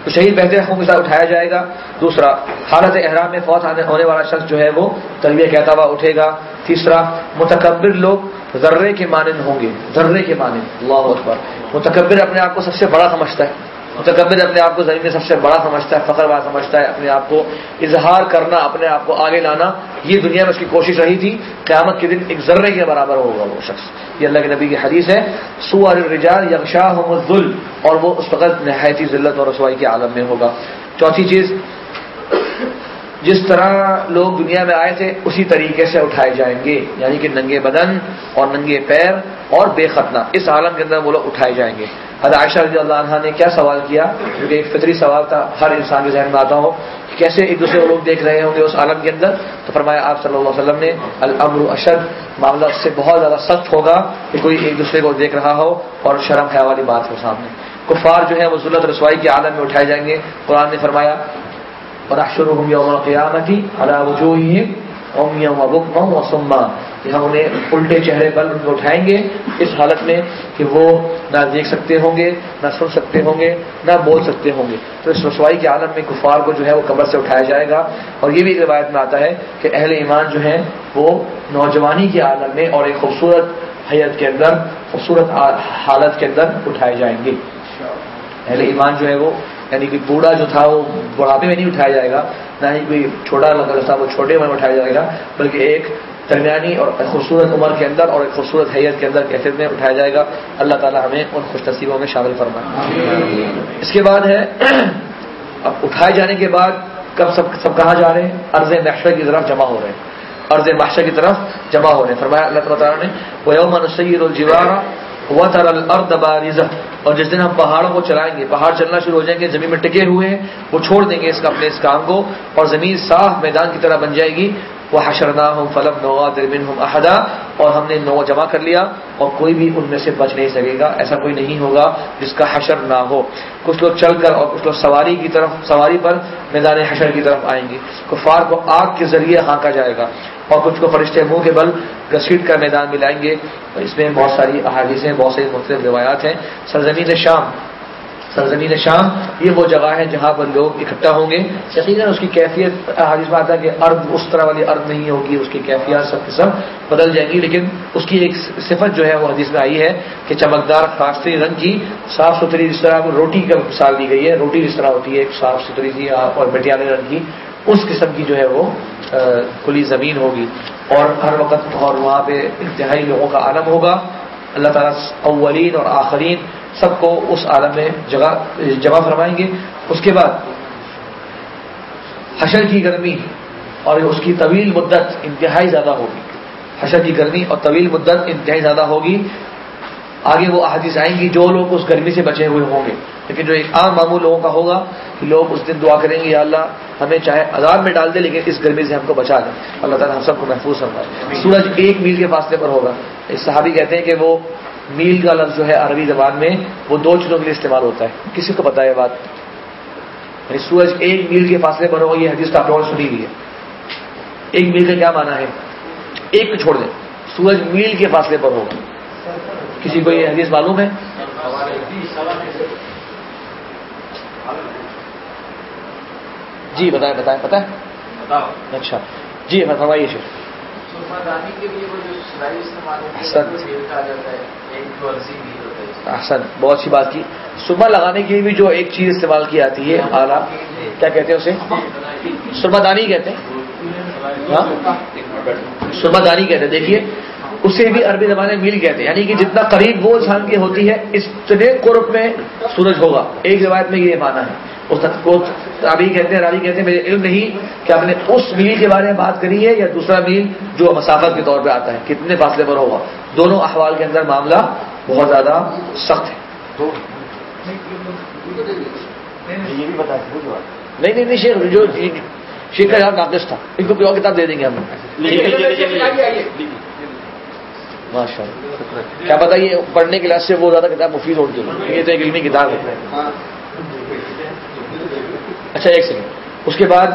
تو شہید بہتر حقوق کے ساتھ اٹھایا جائے گا۔ دوسرا، حالت احرام میں فوت ہونے والا شخص جو ہے، وہ تلبیہ کہتا ہوا اٹھے گا۔ تیسرا، متکبر لوگ ذرے کے مانند ہوں گے۔ ذرے کے مانند۔ اللہ اکبر۔ متکبر اپنے آپ کو سب سے بڑا سمجھتا ہے۔ متکبر اپنے آپ کو زمین میں سب سے بڑا سمجھتا ہے، فخر بار سمجھتا ہے، اپنے آپ کو اظہار کرنا، اپنے آپ کو آگے لانا، یہ دنیا میں اس کی کوشش رہی تھی، قیامت کے دن ایک ذرے کے برابر ہوگا وہ شخص۔ یہ اللہ کے نبی کی حدیث ہے سو الرجال یکشاہ ذل اور وہ اس وقت نہایتی ذلت اور رسوائی کے عالم میں ہوگا۔ چوتھی چیز جس طرح لوگ دنیا میں آئے تھے، اسی طریقے سے اٹھائے جائیں گے۔ یعنی کہ ننگے بدن اور ننگے پیر اور بے ختنہ، اس عالم کے اندر وہ لوگ اٹھائے جائیں گے۔ حضرت عائشہ رضی اللہ عنہ نے کیا سوال کیا؟ کیونکہ ایک فطری سوال تھا، ہر انسان کے ذہن میں آتا ہو کہ کیسے ایک دوسرے کو لوگ دیکھ رہے ہوں گے اس عالم کے اندر۔ تو فرمایا، آپ صلی اللہ علیہ وسلم نے، الامر اشد، معاملہ سے بہت زیادہ سخت ہوگا کہ کوئی ایک دوسرے کو دیکھ رہا ہو اور شرم خیا والی بات ہو سامنے۔ کفار جو ہے وہ ضلعت رسوائی کے عالم میں اٹھائے جائیں گے۔ قرآن نے فرمایا اور اشر یوم قیامتی اللہ وجوہ و سما کہ ہم انہیں الٹے چہرے پر ان کو اٹھائیں گے اس حالت میں کہ وہ نہ دیکھ سکتے ہوں گے نہ سن سکتے ہوں گے نہ بول سکتے ہوں گے۔ تو اس رسوائی کے عالم میں کفار کو جو ہے وہ قبر سے اٹھایا جائے گا۔ اور یہ بھی روایت میں آتا ہے کہ اہل ایمان جو ہیں وہ نوجوانی کے عالم میں اور ایک خوبصورت حیت کے اندر خوبصورت حالت کے اندر اٹھائے جائیں گے۔ اہل ایمان جو ہے وہ یعنی کہ بوڑھا جو تھا وہ بڑھاپے میں نہیں اٹھایا جائے گا، نہ ہی کوئی چھوٹا لگا تھا وہ چھوٹے میں اٹھایا جائے گا، بلکہ ایک درمیانی اور خوبصورت عمر کے اندر اور ایک خوبصورت حیت کے اندر کیفیت میں اٹھایا جائے گا۔ اللہ تعالیٰ ہمیں ان خوش نصیبوں میں شامل فرمائے۔ اس کے بعد ہے، اب اٹھائے جانے کے بعد کب سب سب کہاں جا رہے ہیں؟ عرض محشر کی طرف جمع ہو رہے ہیں۔ عرض محشر کی طرف جمع ہو رہے ہیں۔ فرمایا اللہ تعالیٰ نے وہ یومن سید الجوارا وہ تر الرد اور جس دن ہم پہاڑوں کو چلائیں گے، پہاڑ چلنا شروع ہو جائیں گے، زمین میں ٹکے ہوئے ہیں، وہ چھوڑ دیں گے اس کا اپنے اس کام کو اور زمین صاف میدان کی طرح بن جائے گی۔ وہ حشرنا ہوں فلم نوا درمن ہوں احدا اور ہم نے نو جمع کر لیا، اور کوئی بھی ان میں سے بچ نہیں سکے گا، ایسا کوئی نہیں ہوگا جس کا حشر نہ ہو۔ کچھ لوگ چل کر اور کچھ لوگ سواری کی طرف، سواری پر میدان حشر کی طرف آئیں گے۔ کفار کو آگ کے ذریعے ہانکا جائے گا، اور کچھ کو فرشتے منہ کے بل گسیٹ کر میدان میں لائیں گے۔ اس میں بہت ساری احادیث ہیں بہت ساری مختلف روایات ہیں۔ سرزمین شام سرزمین شام یہ وہ جگہ ہے جہاں پر لوگ اکٹھا ہوں گے۔ یقیناً اس کی کیفیت حادث بات ہے کہ ارد اس طرح والی ارد نہیں ہوگی، اس کی کیفیات سب کے سب بدل جائیں گی، لیکن اس کی ایک صفت جو ہے وہ حدیث میں آئی ہے کہ چمکدار کاشتی رنگ کی صاف ستھری جس طرح روٹی کا مثال دی گئی ہے، روٹی جس طرح ہوتی ہے، ایک صاف ستھری سی اور بٹیالے رنگ کی، اس قسم کی جو ہے وہ کھلی زمین ہوگی۔ اور ہر وقت اور وہاں پہ انتہائی لوگوں کا عالم ہوگا۔ اللہ تعالیٰ اولین اور آخرین سب کو اس عالم میں جگہ جمع فرمائیں گے۔ اس کے بعد حشر کی گرمی اور اس کی طویل مدت انتہائی زیادہ ہوگی۔ حشر کی گرمی اور طویل مدت انتہائی زیادہ ہوگی۔ آگے وہ احادیث آئیں گی جو لوگ اس گرمی سے بچے ہوئے ہوں گے۔ لیکن جو ایک عام معمول لوگوں کا ہوگا کہ لوگ اس دن دعا کریں گے یا اللہ ہمیں چاہے عذاب میں ڈال دے لیکن اس گرمی سے ہم کو بچا دیں اللہ تعالیٰ ہم سب کو محفوظ فرمائے۔ سورج ایک میل کے فاصلے پر ہوگا۔ اس صحابی کہتے ہیں کہ وہ میل کا لفظ جو ہے عربی زبان میں وہ دو چیزوں کے لیے استعمال ہوتا ہے۔ کسی کو پتا ہے بات؟ یعنی سورج ایک میل کے فاصلے پر ہوگا یہ حدیث کا آپ سنی ہوئی ہے۔ ایک میل کا کیا مانا ہے؟ ایک کو چھوڑ دیں۔ سورج میل کے فاصلے پر ہوگا کسی کو یہ حدیث معلوم ہے؟ جی بتائیں بتائیں پتہ ہے اچھا۔ جی فرمائیے شیخ۔ احسن بہت سی بات کی۔ سرما لگانے لیے بھی جو ایک چیز استعمال کی جاتی ہے اعلیٰ کیا کہتے ہیں اسے؟ سرما دانی کہتے ہیں؟ ہاں؟ سرما دانی کہتے ہیں۔ دیکھیے اسے بھی عربی زبان میں میل کہتے ہیں یعنی کہ جتنا قریب وہ انسان کی ہوتی ہے اس قرب میں سورج ہوگا۔ ایک روایت میں یہ مانا ہے۔ رابی کہتے ہیں رابی کہتے ہیں میرے علم نہیں کہ آپ نے اس میل کے بارے میں بات کری ہے یا دوسرا میل جو مسافت کے طور پہ آتا ہے۔ کتنے فاصلے پر ہوگا؟ دونوں احوال کے اندر معاملہ بہت زیادہ سخت ہے۔ نہیں نہیں نہیں شیخ جو شیخ کا جواب ناقص تھا۔ ان کو کوئی کتاب دے دیں گے ہم۔ ماشاء اللہ کیا بتائیے پڑھنے کے لحاظ سے وہ زیادہ کتاب مفید ہوگی یہ تو ایک علمی کتاب ہے۔ اچھا ایک سیکنڈ اس کے بعد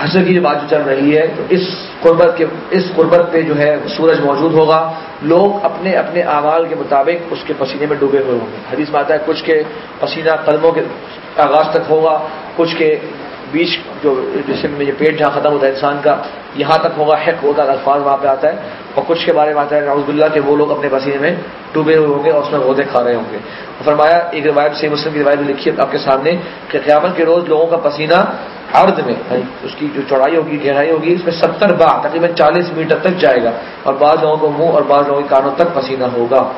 حضر کی جو بات جو چل رہی ہے، تو اس قربت کے، اس قربت پہ جو ہے سورج موجود ہوگا۔ لوگ اپنے اپنے اعمال کے مطابق اس کے پسینے میں ڈوبے ہوئے ہوں گے۔ حدیث میں آتا ہے، کچھ کے پسینہ قدموں کے آغاز تک ہوگا، کچھ کے بیچ جو جسم میں یہ پیٹ جہاں ختم ہوتا ہے، انسان کا یہاں تک ہوگا، حق ہوتا ہے الفاظ وہاں پہ آتا ہے اور کچھ کے بارے میں آتا ہے، نعوذ اللہ کے وہ لوگ اپنے پسینے میں ڈوبے ہوئے ہوں گے اور اس میں غودے کھا رہے ہوں گے۔ فرمایا، ایک روایت سے مسلم کی روایت لکھی ہے آپ کے سامنے کہ قیامت کے روز لوگوں کا پسینہ ارد میں یعنی اس کی جو چوڑائی ہوگی، گہرائی ہوگی، اس میں ستر بار تقریباً چالیس میٹر تک جائے گا اور بعض لوگوں کو منہ اور بعض لوگوں کے کانوں تک پسینہ ہوگا۔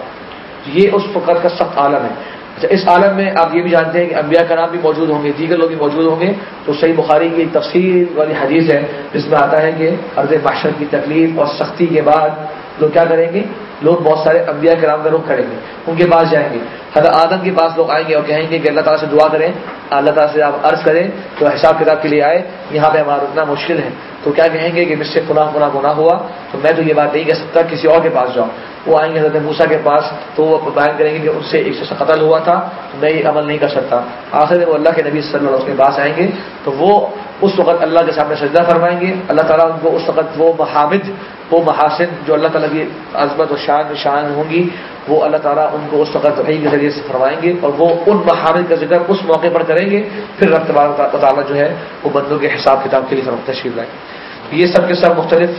یہ اس فقر کا سخت عالم ہے۔ اچھا اس عالم میں آپ یہ بھی جانتے ہیں کہ انبیاء کا نام بھی موجود ہوں گے، دیگر لوگ بھی موجود ہوں گے، تو صحیح بخاری کی تفصیل والی حدیث ہے، جس میں آتا ہے کہ عرض معاشر کی تکلیف اور سختی کے بعد لوگ کیا کریں گے؟ لوگ بہت سارے انبیاء کرام کا رخ کریں گے، ان کے پاس جائیں گے۔ حضرت آدم کے پاس لوگ آئیں گے اور کہیں گے کہ اللہ تعالیٰ سے دعا کریں، اللہ تعالیٰ سے آپ عرض کریں، تو حساب کتاب کے لیے آئے، یہاں پہ ہمارا رکنا مشکل ہے۔ تو کیا کہیں گے کہ مجھ سے فلاں فلاں گنا ہوا؟ تو میں تو یہ بات نہیں کہہ سکتا کسی اور کے پاس جاؤں۔ وہ آئیں گے حضرت موسا کے پاس تو وہ بیان کریں گے کہ ان سے ایک سے قتل ہوا تھا، تو میں یہ عمل نہیں کر سکتا۔ آخر میں وہ اللہ کے نبی صلی اللہ علیہ وسلم کے پاس آئیں گے تو وہ اس وقت اللہ کے سامنے سجدہ فرمائیں گے۔ اللہ تعالیٰ ان کو اس وقت وہ محامد، وہ محاسن جو اللہ تعالیٰ کی عظمت و شان شان ہوں گی، وہ اللہ تعالیٰ ان کو اس وقت وحی کے ذریعے سے فرمائیں گے اور وہ ان محامد کا ذکر اس موقع پر کریں گے۔ پھر رب تعالیٰ جو ہے وہ بندوں کے حساب کتاب کے لیے تشریف لائیں۔ یہ سب کے سب مختلف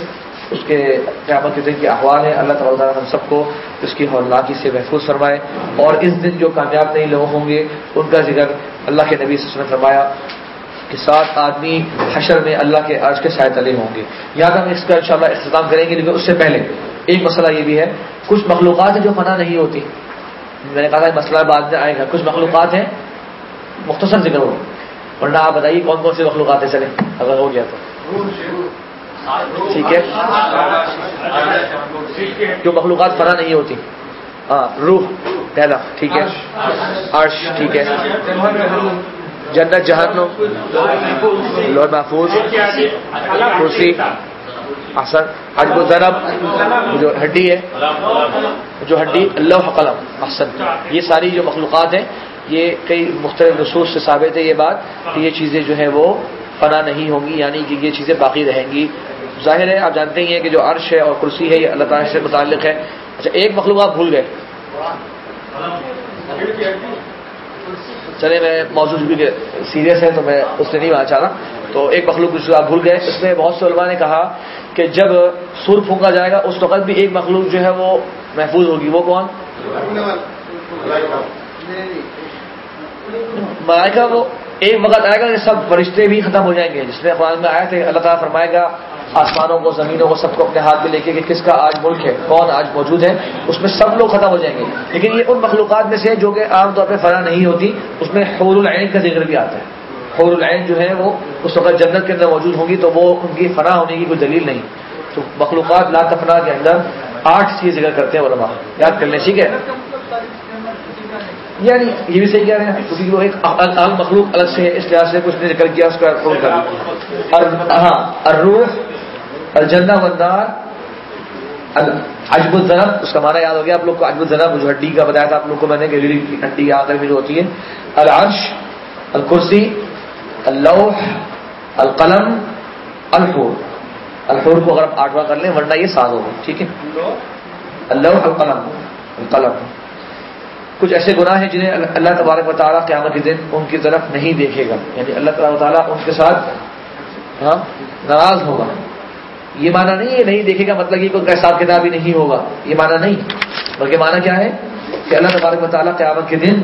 اس کے قیامت کے دن کے احوال ہیں۔ اللہ تعالیٰ ہم سب کو اس کی حولاکی سے محفوظ فرمائے۔ اور اس دن جو کامیاب نہیں لوگ ہوں گے، ان کا ذکر اللہ کے نبی سے فرمایا کہ سات آدمی حشر میں اللہ کے عرض کے سائے تلے ہوں گے۔ یہاں ہم اس کا ان شاء اللہ اختتام کریں گے، لیکن اس سے پہلے ایک مسئلہ یہ بھی ہے، کچھ مخلوقات ہیں جو فنا نہیں ہوتی۔ میں نے کہا تھا مسئلہ بعد میں آئے گا۔ کچھ مخلوقات ہیں مختصر ذکر ہو۔ ورنہ آپ بتائیے کون کون سی مخلوقات ہیں چلے اگر ہو گیا تو۔ ٹھیک ہے؟ جو مخلوقات فنا نہیں ہوتی۔ ہاں روح پہلا ٹھیک ہے؟ عرش، ٹھیک ہے؟ جنت، جہنم لوہ محفوظ، کرسی، اثر حجب و ضرب، جو ہڈی ہے، جو ہڈی اللہ قلم، احسن۔ یہ ساری جو مخلوقات ہیں، یہ کئی مختلف رسوس سے ثابت ہے یہ بات کہ یہ چیزیں جو ہیں وہ فنا نہیں ہوں گی یعنی کہ یہ چیزیں باقی رہیں گی۔ ظاہر ہے آپ جانتے ہی ہیں کہ جو عرش ہے اور کرسی ہے یہ اللہ تعالیٰ سے متعلق ہے۔ اچھا ایک مخلوق آپ بھول گئے۔ چلے میں موضوع بھی سیریس ہے تو میں اس سے نہیں چاہ رہا۔ تو ایک مخلوق جو آپ بھول گئے۔ اس میں بہت سے علماء نے کہا کہ جب سر پھونکا جائے گا اس وقت بھی ایک مخلوق جو ہے وہ محفوظ ہوگی۔ وہ کون؟ ملائکہ وہ ایک وقت آئے گا کہ سب فرشتے بھی ختم ہو جائیں گے، جس میں قرآن میں آئے تھے اللہ تعالیٰ فرمائے گا، آسمانوں کو، زمینوں کو، سب کو اپنے ہاتھ میں لے کے کہ کس کا آج ملک ہے، کون آج موجود ہے، اس میں سب لوگ ختم ہو جائیں گے۔ لیکن یہ ان مخلوقات میں سے جو کہ عام طور پہ فنا نہیں ہوتی، اس میں حور العین کا ذکر بھی آتا ہے۔ حور العین جو ہے وہ اس وقت جنت کے اندر موجود ہوں گی تو وہ ان کی فنا ہونے کی کوئی دلیل نہیں۔ تو مخلوقات لا تفنا کے اندر آٹھ چیز ذکر کرتے ہیں علماء۔ یاد کر لیں، ٹھیک ہے؟ یعنی یہ بھی صحیح کہہ رہے ہیں کیونکہ وہ ایک مخلوق الگ سے ہے اس لحاظ سے کچھ نے ذکر کیا اس کا ہاں الروح الجنہ وندار عجب الزنب اس کا معنی یاد ہو گیا آپ لوگ کو عجب الزنب جو ہڈی کا بتایا تھا آپ لوگ کو میں نے کہ کی ہڈی آخر میں جو ہوتی ہے۔ العرش الکرسی اللوح القلم الفور الفور کو اگر آپ آٹھواں کر لیں ورنہ یہ سات ہوگا ٹھیک ہے؟ اللہ القلم القلم۔ کچھ ایسے گناہ ہیں جنہیں اللہ تبارک و تعالیٰ قیامت کے دن ان کی طرف نہیں دیکھے گا۔ یعنی اللہ تعالیٰ تعالیٰ ان کے ساتھ ہاں ناراض ہوگا۔ یہ معنی نہیں ہے نہیں دیکھے گا مطلب یہ ان کا حساب کتاب ہی نہیں ہوگا۔ یہ معنی نہیں۔ بلکہ معنی کیا ہے؟ کہ اللہ تبارک و تعالیٰ قیامت کے دن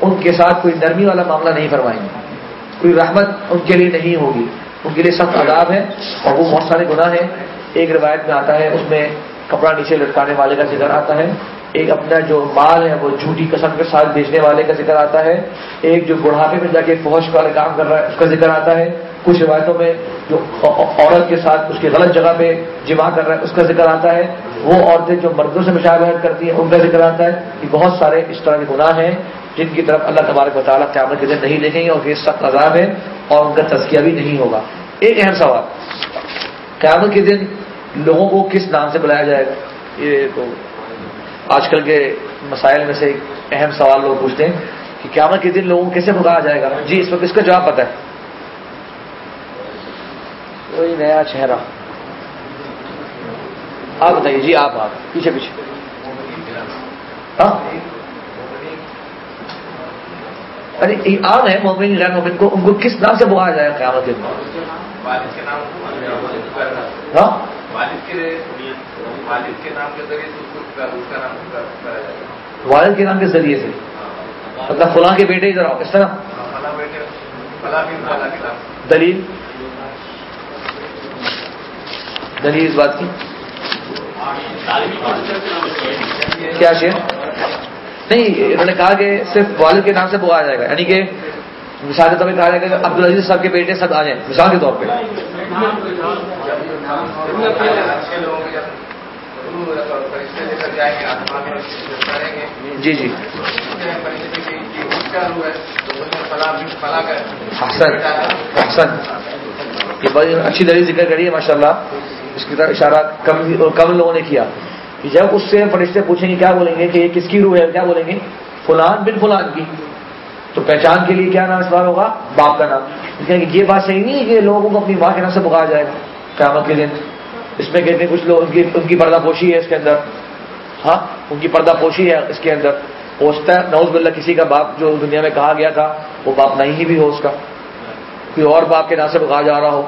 ان کے ساتھ کوئی نرمی والا معاملہ نہیں فرمائیں گے۔ کوئی رحمت ان کے لیے نہیں ہوگی۔ ان کے لیے سخت عذاب ہے اور وہ بہت سارے گناہ ہیں۔ ایک روایت میں آتا ہے، اس میں کپڑا نیچے لٹکانے والے کا ذکر آتا ہے۔ ایک اپنا جو مال ہے وہ جھوٹی قسم کے ساتھ بیچنے والے کا ذکر آتا ہے، ایک جو بڑھاپے میں جا کے فوج کا کام کر رہا ہے، اس کا ذکر آتا ہے۔ کچھ روایتوں میں جو عورت کے ساتھ اس کی غلط جگہ پہ جمع کر رہا ہے، اس کا ذکر آتا ہے۔ وہ عورتیں جو مردوں سے مشاورت کرتی ہیں، ان کا ذکر آتا ہے کہ بہت سارے اس طرح کے گناہ ہیں، جن کی طرف اللہ تبارک و تعالیٰ قیامت کے دن نہیں دیکھیں گے اور یہ سخت عذاب ہے اور ان کا تزکیہ بھی نہیں ہوگا۔ ایک اہم سوال، قیامت کے دن لوگوں کو کس نام سے بلایا جائے گا؟ یہ تو آج کل کے مسائل میں سے ایک اہم سوال لوگ پوچھتے ہیں کہ قیامت کے دن لوگوں کو کیسے بلایا جائے گا؟ جی اس وقت اس کا جواب پتہ ہے۔ کوئی نیا چہرہ۔ آپ بتائیے جی آپ آپ پیچھے پیچھے۔ ہاں؟ ارے عام ہے مومن غیر مومن کو ان کو کس نام سے بلایا جائے گا قیامت کے دن؟ ہاں؟ والد کے نام کے ذریعے سے۔ مطلب فلاں کے بیٹے ادھر آؤ کس طرح دلیل؟ دلیل اس بات کی۔ کیا شیر نہیں انہوں نے کہا کہ صرف والد کے نام سے پکارا جائے گا۔ یعنی کہ مثال کے طور پہ کہا جائے گا کہ عبد العزیز صاحب کے بیٹے سب آ جائیں۔ مثال کے طور پہ۔ جی جی۔ حسن حسن۔ یہ بڑی اچھی دلیل ذکر کری ہے ماشاء اللہ اس کی طرف اشارہ کم کم لوگوں نے کیا۔ کہ جب اس سے فرشتے پوچھیں گے کیا بولیں گے؟ کہ یہ کس کی روح ہے؟ کیا بولیں گے؟ فلان بن فلان کی۔ تو پہچان کے لیے کیا نام استعمال ہوگا؟ باپ کا نام۔ کہ یہ بات صحیح نہیں ہے کہ لوگوں کو اپنی ماں کے نام سے پکارا جائے۔ گا قیامت کے دن اس میں کہتے ہیں کچھ لوگ ان کی ان کی پردہ پوشی ہے اس کے اندر۔ ہاں؟ ان کی پردہ پوشی ہے اس کے اندر۔ پوچھتا ہے نوز بلّہ کسی کا باپ جو دنیا میں کہا گیا تھا، وہ باپ نہیں ہی بھی ہو اس کا۔ کوئی اور باپ کے نام سے پکارا جا رہا ہو۔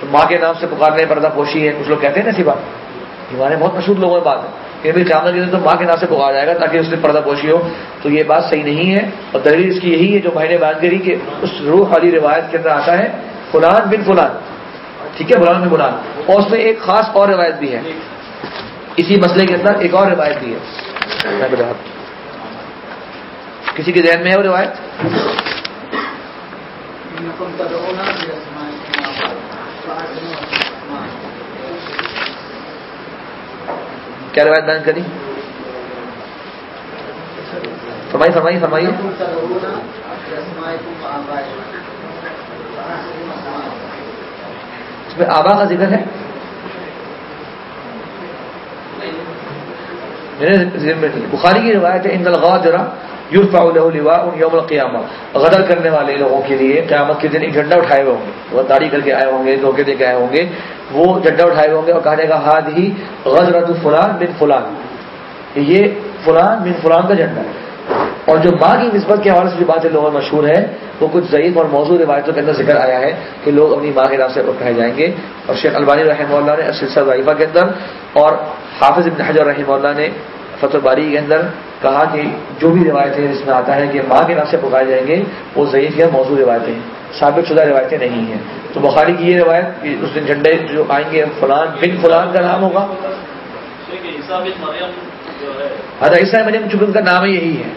تو ماں کے نام سے پکارنے پردہ پوشی ہے۔ کچھ لوگ کہتے ہیں نا سی بات۔ ہمارے بہت مشہور لوگوں میں بات ہے۔ کہ بھی چاند کے تو ماں کے نام سے پکارا جائے گا تاکہ اس میں پردہ پوشی ہو۔ تو یہ بات صحیح نہیں ہے۔ اور تحریر اس کی یہی ہے جو میں نے بیان کری کہ اس روح والی روایت کے اندر آتا ہے، فلان بن فلان۔ ٹھیک ہے فلان بن فلان اور اس میں ایک خاص اور روایت بھی ہے۔ اسی مسئلے کے اندر ایک اور روایت بھی ہے۔ کسی کے ذہن میں ہے وہ روایت؟ کیا روایت بیان کری فرمائی فرمائی فرمائیے۔ اس میں آبا کا ذکر ہے؟ بخاری کی روایت ہے، ان ذرا یورف یوم القیامہ. غدر کرنے والے لوگوں کے لیے قیامت کے دن ایک جھنڈا اٹھائے ہوئے ہوں گے۔ وہ داڑھی کر کے آئے ہوں گے، دھوکے دے کے آئے ہوں گے۔ وہ جھنڈا اٹھائے ہوئے ہوں گے اور کہنے کا ہاتھ ہی غزرت فلان بن فلان. یہ فلان بن فلان کا جھنڈا ہے۔ اور جو ماں کی نسبت کے حوالے سے جو باتیں لوگوں میں مشہور ہے، وہ کچھ ضعیف اور موضوع روایتوں کے اندر ذکر آیا ہے کہ لوگ اپنی ماں کے نام سے اٹھائے جائیں گے۔ اور شیخ البانی رحمہ اللہ نے سلسلہ ضعیفہ کے اندر اور حافظ ابن حجر رحمہ اللہ نے فتح باری کے اندر کہا کہ جو بھی روایتیں جس میں آتا ہے کہ ماں کے نام سے پکائے جائیں گے، وہ ضعیف یا موضوع روایتیں ثابت شدہ روایتیں نہیں ہیں۔ تو بخاری کی یہ روایت کہ اس دن جھنڈے جو آئیں گے، فلان بن فلان کا نام ہوگا۔ اچھا عیسیٰ مریم چونکہ ان کا نام ہی یہی ہے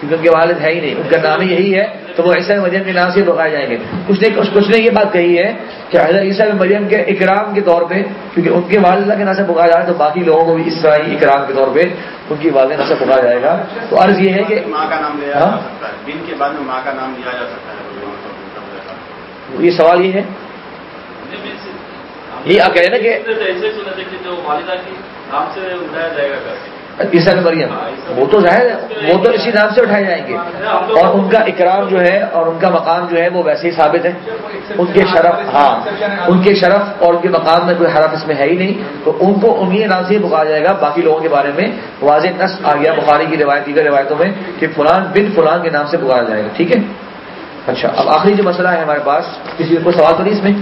کیونکہ ان کے والد ہے ہی نہیں ان کا نام ہی یہی ہے تو وہ عیسیٰ مریم کے نام سے پکائے جائیں گے۔ کچھ نے کچھ نے یہ بات کہی ہے کہ حضرت عیسیٰ مریم کے اکرام کے طور پہ کیونکہ ان کے والدہ کے نام سے پکایا جا رہا ہے تو باقی لوگوں کو بھی اس طرح ہی اکرام کے طور پہ ان کی والدہ نام سے پکایا جائے گا۔ تو عرض یہ ہے کہ ماں کا نام لیا ہاں؟ کے بعد میں ماں کا نام لیا جا سکتا ہے۔ یہ سوال یہ ہے۔ یہ آپ کہہ رہے نا کہ عیسا مریم وہ تو ظاہر ہے، وہ تو اسی نام سے اٹھائے جائیں گے۔ اور ان کا اکرام جو ہے اور ان کا مقام جو ہے وہ ویسے ہی ثابت ہے۔ ان کے شرف ہاں ان کے شرف اور ان کے مقام میں کوئی حرف اس میں ہے ہی نہیں۔ تو ان کو انہیں نام سے ہی پکارا جائے گا۔ باقی لوگوں کے بارے میں واضح نس آ گیا بخاری کی روایت، دیگر روایتوں میں کہ فلان بن فلان کے نام سے پکارا جائے گا۔ ٹھیک ہے؟ اچھا اب آخری جو مسئلہ ہے ہمارے پاس، کسی کو سوال تو نہیں اس میں؟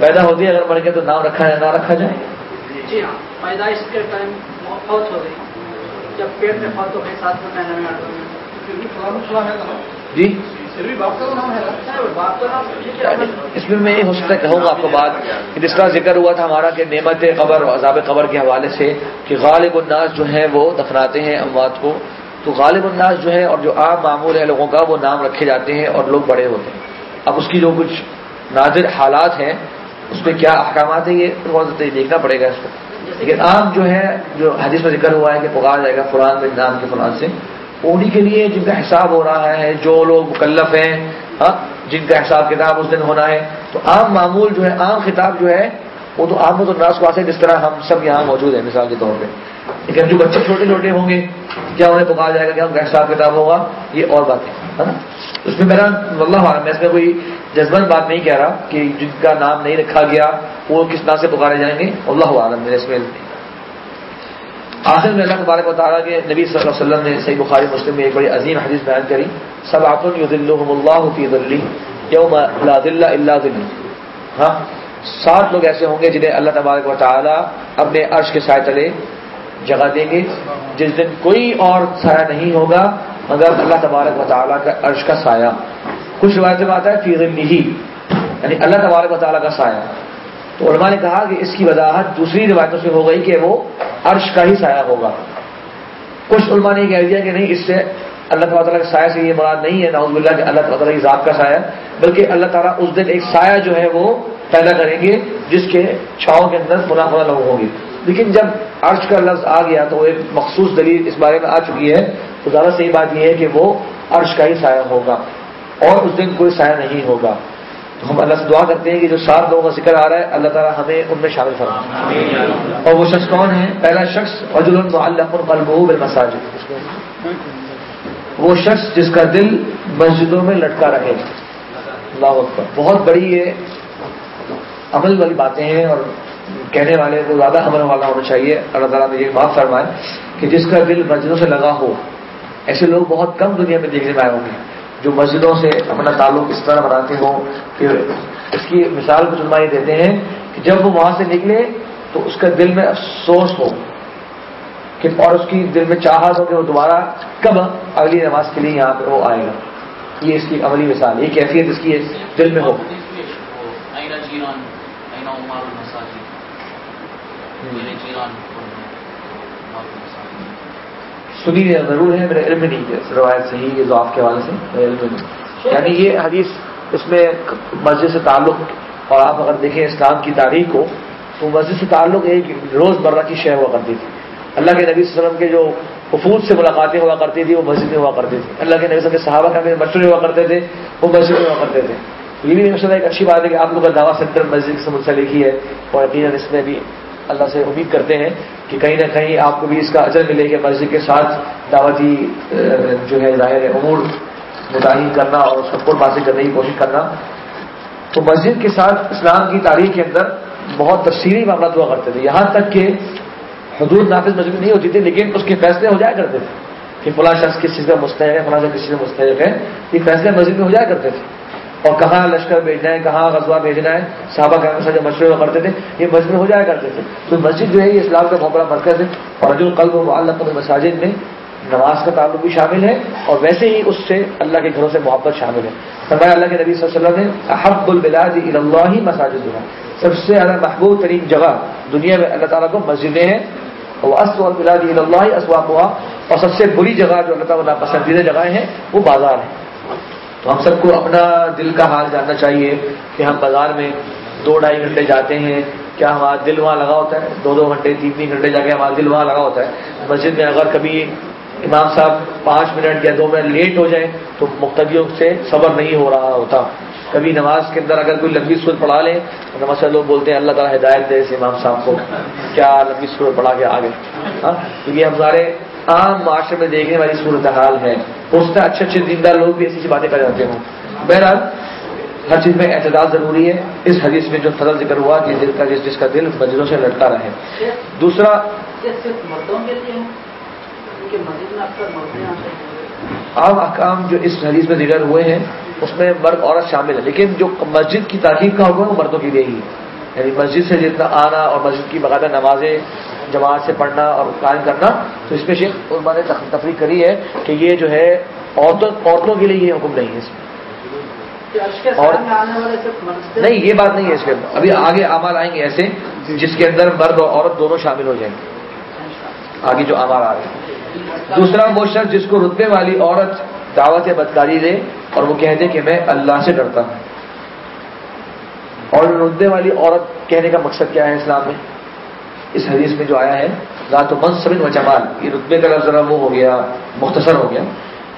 پیدا ہوتی ہے اگر پڑھ کے تو نام رکھا ہے نہ رکھا جائے۔ جی ہاں پیدائش کے ٹائم فوت ہو گئی۔ جب پیٹ میں فوت ہو گئی ساتھ میں جی۔ اس میں میں ہو سکتا ہے کہوں گا آپ کو بات کہ جس کا ذکر ہوا تھا ہمارا کہ نعمت قبر اور عذاب قبر کے حوالے سے کہ غالب الناس جو ہیں وہ دفناتے ہیں اموات کو۔ تو غالب الناس جو ہے اور جو عام معمول ہے لوگوں کا وہ نام رکھے جاتے ہیں اور لوگ بڑے ہوتے ہیں۔ اب اس کی جو کچھ نادر حالات ہیں، اس میں کیا احکامات ہیں، یہ بہت دیکھنا پڑے گا اس کو لیکن عام جو ہے جو حدیث میں ذکر ہوا ہے کہ پکار جائے گا قرآن میں نام کے فلان سے انہیں کے لیے جن کا حساب ہو رہا ہے، جو لوگ مکلف ہیں ہاں جن کا حساب کتاب اس دن ہونا ہے، تو عام معمول جو ہے، عام خطاب جو ہے، وہ تو عام تو ناس کو جس طرح ہم سب یہاں موجود ہیں، مثال کے طور پہ۔ لیکن جو بچے چھوٹے چھوٹے ہوں گے، کیا انہیں پکارا جائے گا کیا ان کا حساب کتاب ہوگا؟ یہ اور بات ہے نا؟ اس میں میرا اللہ عالم میں اس میں کوئی جذبن بات نہیں کہہ رہا کہ جن کا نام نہیں رکھا گیا، وہ کس نام سے پکارے جائیں گے؟ اللہ عالم میرے اس میں آخر میں اللہ تبارک و تعالیٰ کے نبی صلی اللہ علیہ وسلم نے صحیح بخاری مسلم میں ایک بڑی عظیم حدیث بیان کری سب اللہ فی یوم لا دل اللہ دلی ہاں؟ سات لوگ ایسے ہوں گے جنہیں اللہ تبارک و تعالیٰ اپنے عرش کے سائے تلے جگہ دیں گے۔ جس دن کوئی اور سایہ نہیں ہوگا، مگر اللہ تبارک و تعالیٰ کا عرش کا سایہ۔ کچھ روایتوں میں آتا ہے فی ہی یعنی اللہ تبارک و تعالیٰ کا سایہ۔ تو علماء نے کہا کہ اس کی وضاحت دوسری روایتوں سے ہو گئی کہ وہ عرش کا ہی سایہ ہوگا۔ کچھ علماء نے کہہ دیا کہ نہیں، اس سے اللہ تعالیٰ تعالیٰ کے سایہ سے یہ مراد نہیں ہے ناؤز اللہ کہ اللہ تعالیٰ کی ذات کا سایہ، بلکہ اللہ تعالیٰ اس دن ایک سایہ جو ہے وہ پیدا کریں گے، جس کے چھاؤں کے اندر فنا فنا لوگ ہوں گے۔ لیکن جب عرش کا لفظ آ گیا تو ایک مخصوص دلیل اس بارے میں آ چکی ہے۔ تو زیادہ صحیح بات یہ ہے کہ وہ عرش کا ہی سایہ ہوگا اور اس دن کوئی سایہ نہیں ہوگا۔ تو ہم اللہ سے دعا کرتے ہیں کہ جو سات لوگوں کا ذکر آ رہا ہے اللہ تعالیٰ ہمیں ان میں شامل فرما اور وہ شخص کون ہے؟ پہلا شخص عجل القلب مساجد وہ شخص جس کا دل مسجدوں میں لٹکا رہے۔ اللہ اکبر۔ بہت بڑی یہ عمل والی باتیں ہیں اور کہنے والے کو زیادہ عمل والا ہونا چاہیے۔ اللہ تعالیٰ نے یہ بات فرمائے کہ جس کا دل مسجدوں سے لگا ہو ایسے لوگ بہت کم دنیا میں دیکھنے میں آئے ہوں گے۔ جو مسجدوں سے اپنا تعلق اس طرح بناتے ہوں کہ اس کی مثال کو علماء یہ دیتے ہیں کہ جب وہ وہاں سے نکلے تو اس کا دل میں افسوس ہو کہ اور اس کی دل میں چاہت ہو کہ وہ دوبارہ کب اگلی نماز کے لیے یہاں پہ وہ آئے گا۔ یہ اس کی عملی مثال یہ کیفیت اس کی دل میں ہو۔ سنی ضرور ہے میرے علم نہیں ہے۔ روایت صحیح جو آپ کے حوالے سے میرے علم نہیں۔ یعنی یہ حدیث اس میں مسجد سے تعلق اور آپ اگر دیکھیں اسلام کی تاریخ کو تو مسجد سے تعلق ایک روز مرہ کی شے ہوا کرتی تھی۔ اللہ کے نبی صلی اللہ علیہ وسلم کے جو حفوظ سے ملاقاتیں ہوا کرتی تھی وہ مسجد میں ہوا کرتی تھی اللہ کے نبی صلی کے صحابہ کا مشورے ہوا کرتے تھے وہ مسجد میں ہوا کرتے تھے۔ یہ بھی ایک اچھی بات ہے کہ آپ لوگ کا دعویٰ سینٹر مسجد سے منسلک ہی ہے اور یقیناً اس میں بھی اللہ سے امید کرتے ہیں کہ کہیں نہ کہیں آپ کو بھی اس کا اجر ملے کہ مسجد کے ساتھ دعوتی جو ہے ظاہر امور متعین کرنا اور اس کا حاصل کرنے کی کوشش کرنا۔ تو مسجد کے ساتھ اسلام کی تاریخ کے اندر بہت تفصیلی معاملات ہوا کرتے تھے۔ یہاں تک کہ حدود نافذ مسجد نہیں ہوتی تھی، لیکن اس کے فیصلے ہو جایا کرتے تھے کہ فلاں شخص کس چیز کا مستحق ہے، فلاں شخص کس چیز کا مستحق ہے۔ یہ فیصلے مسجد میں ہو جایا کرتے تھے۔ اور کہاں لشکر بھیجنا ہے، کہاں غزوہ بھیجنا ہے؟ صحابہ کے جو مشورے کرتے تھے، یہ مسجد ہو جایا کرتے تھے۔ تو مسجد جو ہے، یہ اسلام کا بہت بڑا مرکز ہے۔ اور جو قلب و معلق مساجد میں نماز کا تعلق بھی شامل ہے اور ویسے ہی اس سے اللہ کے گھروں سے محبت شامل ہے۔ فرمایا، اللہ کے نبی صلی اللہ علیہ وسلم نے، احب البلاد اللہ مساجد سب سے زیادہ محبوب ترین جگہ دنیا میں اللہ تعالیٰ کو مسجدیں ہیں۔ اور اصل البلاد اللہ اسواق ہوا اور سب سے بری جگہ جو اللہ تعالیٰ پسندیدہ جگہیں ہیں، وہ بازار ہیں۔ تو ہم سب کو اپنا دل کا حال جاننا چاہیے کہ ہم بازار میں دو ڈھائی گھنٹے جاتے ہیں، کیا ہمارا دل وہاں لگا ہوتا ہے؟ دو دو گھنٹے، تین تین گھنٹے جا کے ہمارا دل وہاں لگا ہوتا ہے۔ مسجد میں اگر کبھی امام صاحب پانچ منٹ یا دو منٹ لیٹ ہو جائیں تو مختلف سے صبر نہیں ہو رہا ہوتا۔ کبھی نماز کے اندر اگر کوئی لمبی سور پڑھا لے، تو نماز لوگ بولتے ہیں، اللہ تعالیٰ ہدایت دے اس امام صاحب کو۔ کیا لمبی سور پڑھا کے آگے؟ ہاں؟ کیونکہ ہمارے عام معاشرے میں دیکھنے والی صورتحال ہے۔ اس میں اچھے اچھے دیندار لوگ بھی ایسی باتیں کر جاتے ہوں۔ بہرحال ہر چیز میں اعتداد ضروری ہے۔ اس حدیث میں جو فضل ذکر ہوا کہ دل کا جس جس کا دل مسجدوں سے لٹکا رہے۔ دوسرا عام احکام جو اس حدیث میں ذکر ہوئے ہیں اس میں مرد عورت شامل ہے۔ لیکن جو مسجد کی تاخیر کا حکم ہے وہ مردوں کی لیے ہی یعنی مسجد سے جتنا آنا اور مسجد کی باقاعدہ نمازیں جماعت سے پڑھنا اور قائم کرنا، تو اس میں شیخ علماء نے تفریح کری ہے کہ یہ جو ہے عورتوں عورتوں کے لیے یہ حکم نہیں ہے اس میں اور نہیں، یہ بات نہیں ہے اس کے اندر ابھی آگے اعمال آئیں گے ایسے جس کے اندر مرد اور عورت دونوں شامل ہو جائیں گے۔ آگے جو اعمال آ رہے ہیں۔ دوسرا وہ شخص جس کو رتبے والی عورت دعوت بدکاری دے اور وہ کہہ دے کہ میں اللہ سے ڈرتا ہوں۔ اور رتبے والی عورت کہنے کا مقصد کیا ہے اسلام میں؟ اس حدیث میں جو آیا ہے ذات منصب و جمال، یہ رتبے کا لفظ وہ ہو گیا، مختصر ہو گیا۔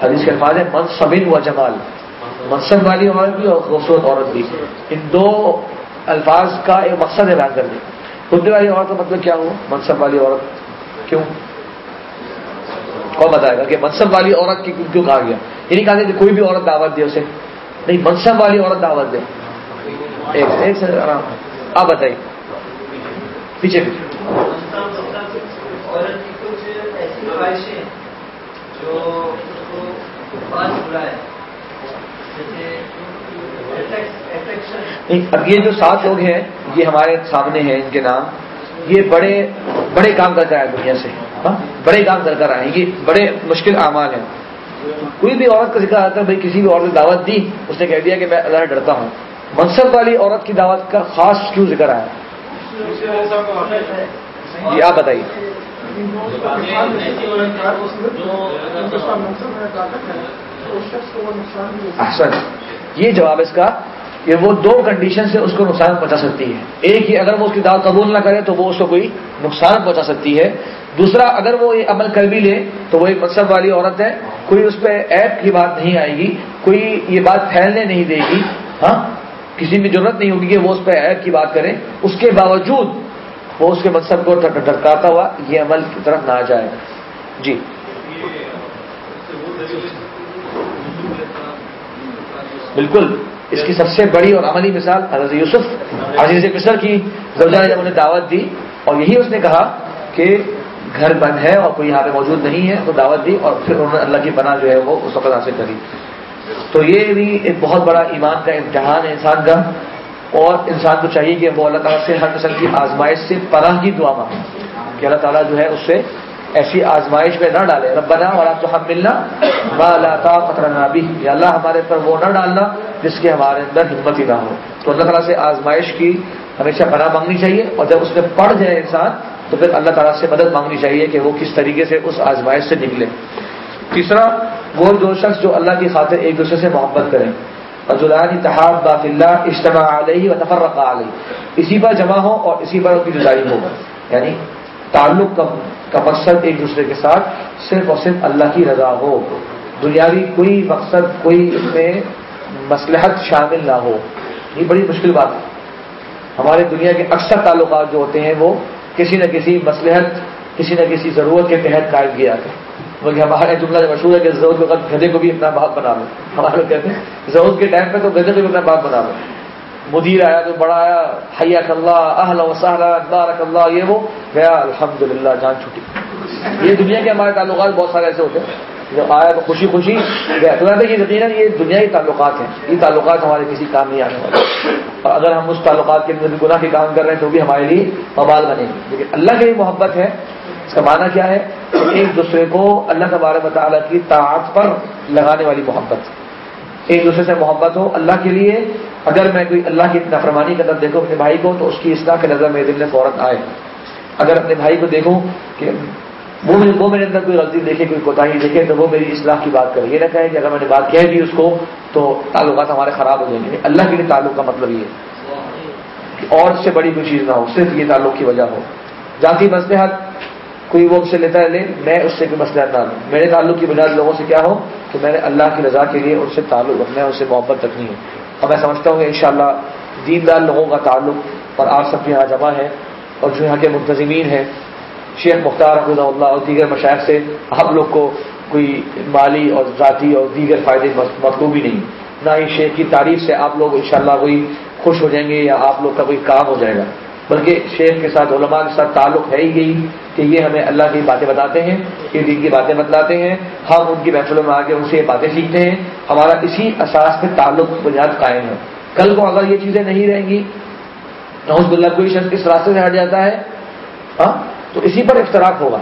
حدیث کے الفاظ ہے منصب و جمال۔ منصب والی عورت بھی اور خوبصورت عورت بھی۔ ان دو الفاظ کا ایک مقصد ہے بیان کر دیں رتبے والی عورت کا مطلب کیا ہوا منصب والی عورت۔ کیوں؟ کون بتائے گا کہ منصب والی عورت کی کیوں کہا گیا؟ یہ نہیں کہا کہ کوئی بھی عورت دعوت دے اسے۔ نہیں، منصب والی عورت دعوت دے۔ ایک ایک سے آرام آپ بتائیے پیچھے پیچھے اب یہ جو سات لوگ ہیں یہ ہمارے سامنے ہیں ان کے نام یہ بڑے بڑے کام کر کر آئے دنیا سے بڑے کام کر کر آئے یہ بڑے مشکل اعمال ہیں کوئی بھی عورت کا ذکر آتا ہے بھائی کسی بھی عورت نے دعوت دی اس نے کہہ دیا کہ میں اللہ ڈرتا ہوں. منصب والی عورت کی دعوت کا خاص کیوں ذکر آیا؟ جی آپ بتائیے۔ احسن۔ یہ جواب اس کا کہ وہ دو کنڈیشن سے اس کو نقصان پہنچا سکتی ہے۔ ایک ہی اگر وہ اس کی دعوت قبول نہ کرے تو وہ اس کو کوئی نقصان پہنچا سکتی ہے۔ دوسرا، اگر وہ یہ عمل کر بھی لے تو وہ ایک مقصد والی عورت ہے۔ کوئی اس پہ ایپ کی بات نہیں آئے گی۔ کوئی یہ بات پھیلنے نہیں دے گی۔ ہاں؟ کسی بھی ضرورت نہیں ہوگی کہ وہ اس پہ ایپ کی بات کرے اس کے باوجود وہ اس کے مقصد کو ڈرکاتا ہوا یہ عمل کی طرف نہ جائے۔ جی۔ بالکل۔ اس کی سب سے بڑی اور عملی مثال حضرت یوسف عزیز مصر کی زوجہ جب انہیں دعوت دی اور یہی اس نے کہا کہ گھر بند ہے اور کوئی یہاں پہ موجود نہیں ہے، تو دعوت دی اور پھر انہوں نے اللہ کی پناہ جو ہے وہ اس وقت حاصل کری تو یہ بھی ایک بہت بڑا ایمان کا امتحان ہے انسان کا، اور انسان کو چاہیے کہ وہ اللہ تعالیٰ سے ہر قسم کی آزمائش سے پناہ کی دعا مانگے، کہ اللہ تعالیٰ جو ہے اس سے ایسی آزمائش میں نہ ڈالے۔ ربنا والا تو ہم ملنا خطرہ بھی یا اللہ، ہمارے پر وہ نہ ڈالنا جس کے ہمارے اندر ہمت ہی نہ ہو۔ تو اللہ تعالیٰ سے آزمائش کی ہمیشہ پناہ مانگنی چاہیے، اور جب اس میں پڑ جائے انسان، تو پھر اللہ تعالیٰ سے مدد مانگنی چاہیے کہ وہ کس طریقے سے اس آزمائش سے نکلے۔ تیسرا وہ جو شخص جو اللہ کی خاطر ایک دوسرے سے محبت کریں۔ اتحاد باف اللہ، اجتماع علیہ و تفرق علیہ۔ اسی پر جمع ہو اور اسی پر ان کی جدائی ہو۔ یعنی تعلق کا مقصد ایک دوسرے کے ساتھ صرف اور صرف اللہ کی رضا ہو۔ دنیاوی کوئی مقصد، کوئی اس میں مسلحت شامل نہ ہو۔ یہ بڑی مشکل بات ہے۔ ہمارے دنیا کے اکثر تعلقات جو ہوتے ہیں وہ کسی نہ کسی مسلحت کسی نہ کسی ضرورت کے تحت قائم کیا جاتے ہیں۔ بلکہ ہمارے جملہ مشہور ہے کہ ضرورت کے وقت گدے کو بھی اپنا باپ بنا لو۔ ہمارے لوگ کہتے ہیں ضرورت کے ٹائم پہ تو گدے کو بھی اپنا باپ بنا لو۔ مدیر آیا تو بڑا آیا حیا اللہ اہل وسہلا، بارک اللہ، یہ وہ۔ گیا الحمد للہ جان چھٹی یہ دنیا کے ہمارے تعلقات بہت سارے ایسے ہوتے ہیں۔ جب آیا تو خوشی خوشی۔ گیا۔ تو یہ یقیناً یہ دنیا کے تعلقات ہیں۔ یہ تعلقات ہمارے کسی کام نہیں آنے والے۔ اور اگر ہم اس تعلقات کے اندر گناہ کے کام کر رہے ہیں تو بھی ہمارے لیے مبال بنے۔ گی لیکن اللہ کی محبت ہے۔ اس کا معنی کیا ہے ایک دوسرے کو اللہ تبار مطالعہ کی طاعت پر لگانے والی محبت۔ ایک دوسرے سے محبت ہو اللہ کے لیے۔ اگر میں کوئی اللہ کی نفرمانی کا دیکھوں اپنے بھائی کو تو اس کی اصلاح کے نظر میرے دل میں فوراً آئے۔ اگر اپنے بھائی کو دیکھوں کہ وہ وہ میرے اندر کوئی غلطی دیکھے، کوئی کوتاہی دیکھے تو وہ میری اصلاح کی بات کرے۔ یہ نہ کہے کہ اگر میں نے بات کہہ دی اس کو تو تعلقات ہمارے خراب ہو جائیں گے۔ اللہ کے لیے تعلق کا مطلب یہ ہے اور اس سے بڑی کوئی چیز نہ ہو، صرف یہ تعلق کی وجہ ہو۔ ذاتی مسلحت کوئی وہ سے لیتا ہے لے میں اس سے کوئی مسئلہ نہ لوں۔ میرے تعلق کی بنیاد لوگوں سے کیا ہو؟ کہ میں نے اللہ کی رضا کے لیے ان سے تعلق رکھنا ہے ان سے محبت رکھنی ہے اور میں سمجھتا ہوں کہ انشاءاللہ دیندار لوگوں کا تعلق اور آپ سب کے یہاں جمع ہے اور جو یہاں کے منتظمین ہیں، شیخ مختار رحمۃ اللہ اور دیگر مشاعر سے آپ لوگ کو کوئی مالی اور ذاتی اور دیگر فائدے مطلوب ہی نہیں۔ نہ ہی شیخ کی تعریف سے آپ لوگ انشاءاللہ کوئی خوش ہو جائیں گے یا آپ لوگ کا کوئی کام ہو جائے گا۔ بلکہ شیخ کے ساتھ، علماء کے ساتھ تعلق ہے ہی یہی۔ کہ یہ ہمیں اللہ کی باتیں بتاتے ہیں، یہ دین کی باتیں بتلاتے ہیں، ہم ان کی محفلوں میں آ کے ان سے یہ باتیں سیکھتے ہیں۔ ہمارا اسی اساس پہ تعلق بنیاد قائم ہے۔ کل کو اگر یہ چیزیں نہیں رہیں گی نوز اللہ کوئی شخص اس راستے سے ہٹ جاتا ہے ہاں؟ تو اسی پر اختراق ہوگا۔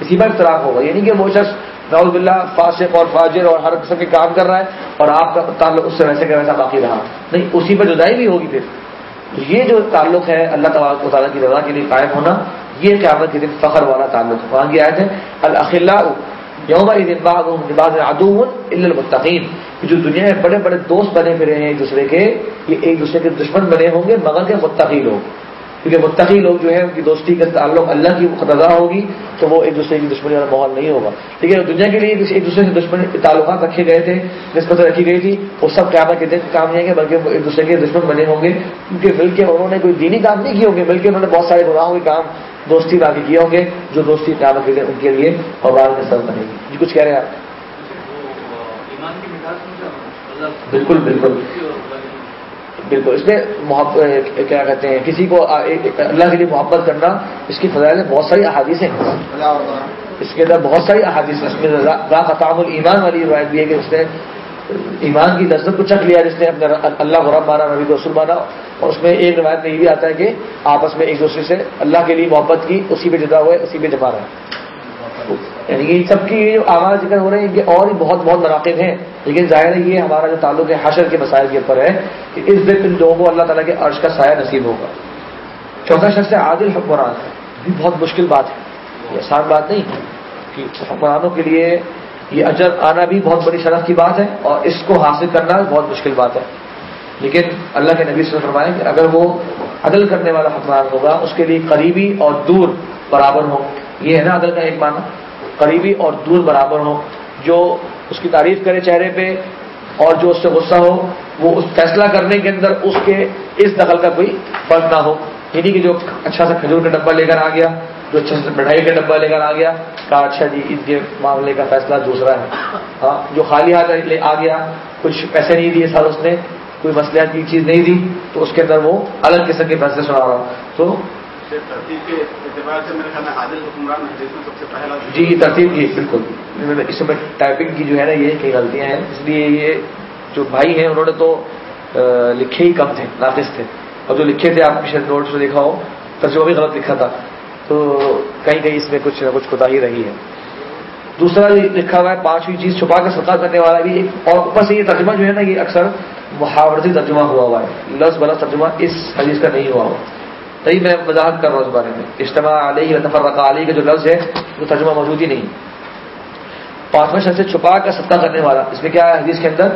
اسی پر اختراق ہوگا۔ یعنی کہ وہ شخص نوز اللہ فاسق اور فاجر اور ہر قسم کے کام کر رہا ہے اور آپ کا تعلق اس سے ویسے کا ویسا باقی رہا۔ نہیں، اسی پر جدائی بھی ہوگی پھر۔ تو یہ جو تعلق ہے، اللہ تعالیٰ تعالیٰ کی رضا کے لیے قائم ہونا یہ قیامت کے دن فخر والا تعلق وہاں کی آئے تھے الخلا یوم المتقین۔ جو دنیا میں بڑے بڑے دوست بنے پھرے ہیں، ایک دوسرے کے، یہ ایک دوسرے کے دشمن بنے ہوں گے، مگر کے متقی لوگ۔ کیونکہ متقی لوگ جو ہے ان کی دوستی کا تعلق اللہ کی رضا ہوگی، تو وہ ایک دوسرے کی دشمنی والا ماحول نہیں ہوگا۔ لیکن دنیا کے لیے ایک دوسرے سے دشمنی تعلقات رکھے گئے تھے، نسبت رکھی گئی تھی، وہ سب قیامت کے دن کام نہیں ہے بلکہ ایک دوسرے کے دشمن بنے ہوں گے۔ کیونکہ مل کے انہوں نے کوئی دینی کام نہیں کیے ہوں گے، بلکہ انہوں نے بہت سارے گناہوں کے کام دوستی باقی کیے ہوں گے جو دوستی قیامت کے دن ان کے لیے اور میں سر بنے گی۔ جی کچھ کہہ رہے ہیں آپ؟ بالکل بالکل۔ بالکل اس میں محبت کیا کہتے ہیں کسی کو اللہ کے لیے محبت کرنا اس کی فضائل بہت ساری احادیث ہیں۔ اس کے اندر بہت ساری احادیث اس میں خطاب المان والی روایت بھی ہے کہ اس نے ایمان کی لذت کو چکھ لیا جس نے اپنے اللہ غرب مانا، نبی کو رسول مانا، اور اس میں ایک روایت میں یہ بھی آتا ہے کہ آپس میں ایک دوسرے سے اللہ کے لیے محبت کی، اسی پہ جدا ہوئے، اسی پہ جما رہا ہے یعنی کہ سب کی جو آواز ذکر ہو رہے ہیں ان کے اور بھی بہت بہت مراکب ہیں۔ لیکن ظاہر ہے یہ ہمارا جو تعلق ہے حشر کے مسائل کے اوپر ہے کہ اس دن ان لوگوں کو اللہ تعالیٰ کے عرش کا سایہ نصیب ہوگا۔ چوتھا شخص ہے عادل حکمران۔ بھی بہت مشکل بات ہے۔ یہ آسان بات نہیں کہ حکمرانوں کے لیے یہ اجر آنا بھی بہت بڑی شرف کی بات ہے اور اس کو حاصل کرنا بہت مشکل بات ہے۔ لیکن اللہ کے نبی سے فرمائیں کہ اگر وہ عدل کرنے والا حکمران ہوگا، اس کے لیے قریبی اور دور برابر ہو یہ ہے نا عدل کا ایک معنی۔ قریبی اور دور برابر ہو جو اس کی تعریف کرے چہرے پہ اور جو اس سے غصہ ہو، وہ اس فیصلہ کرنے کے اندر اس کے اس دخل کا کوئی فرق نہ ہو۔ یعنی کہ جو اچھا سا کھجور کا ڈبہ لے کر آ گیا جو مٹھائی کا ڈبہ لے کر آ گیا کہا اچھا جی اس کے معاملے کا فیصلہ دوسرا ہے۔ ہاں جو خالی ہاتھ آ گیا کچھ پیسے نہیں دیے سر اس نے کوئی مسئلہ کی چیز نہیں دی تو اس کے اندر وہ الگ قسم کے فیصلے سنا رہا۔ ہوں تو جی ترتیب کی بالکل۔ اس میں ٹائپنگ کی جو ہے نا یہ کئی غلطیاں ہیں۔ اس لیے یہ جو بھائی ہیں انہوں نے تو لکھے ہی کم تھے ناقص تھے۔ اور جو لکھے تھے آپ شاید نوٹ سے دیکھا ہو ترجمہ بھی غلط لکھا تھا۔ تو کہیں کہیں اس میں کچھ نہ کچھ کوتا ہی رہی ہے۔ دوسرا لکھا ہوا ہے پانچویں چیز چھپا کر صدقہ کرنے والا بھی اور اوپر سے یہ ترجمہ جو ہے نا، یہ اکثر محاورتی ترجمہ ہوا ہوا ہے۔ لفظ بلا ترجمہ اس حدیث کا نہیں ہوا ہوا۔ تبھی میں وضاحت کر رہا ہوں اس بارے میں۔ اجتماع علیہ رقا علی کا جو لفظ ہے، وہ ترجمہ موجود ہی نہیں۔ پانچواں شخص سے چھپا کر صدقہ کرنے والا۔ اس میں کیا ہے حدیث کے اندر؟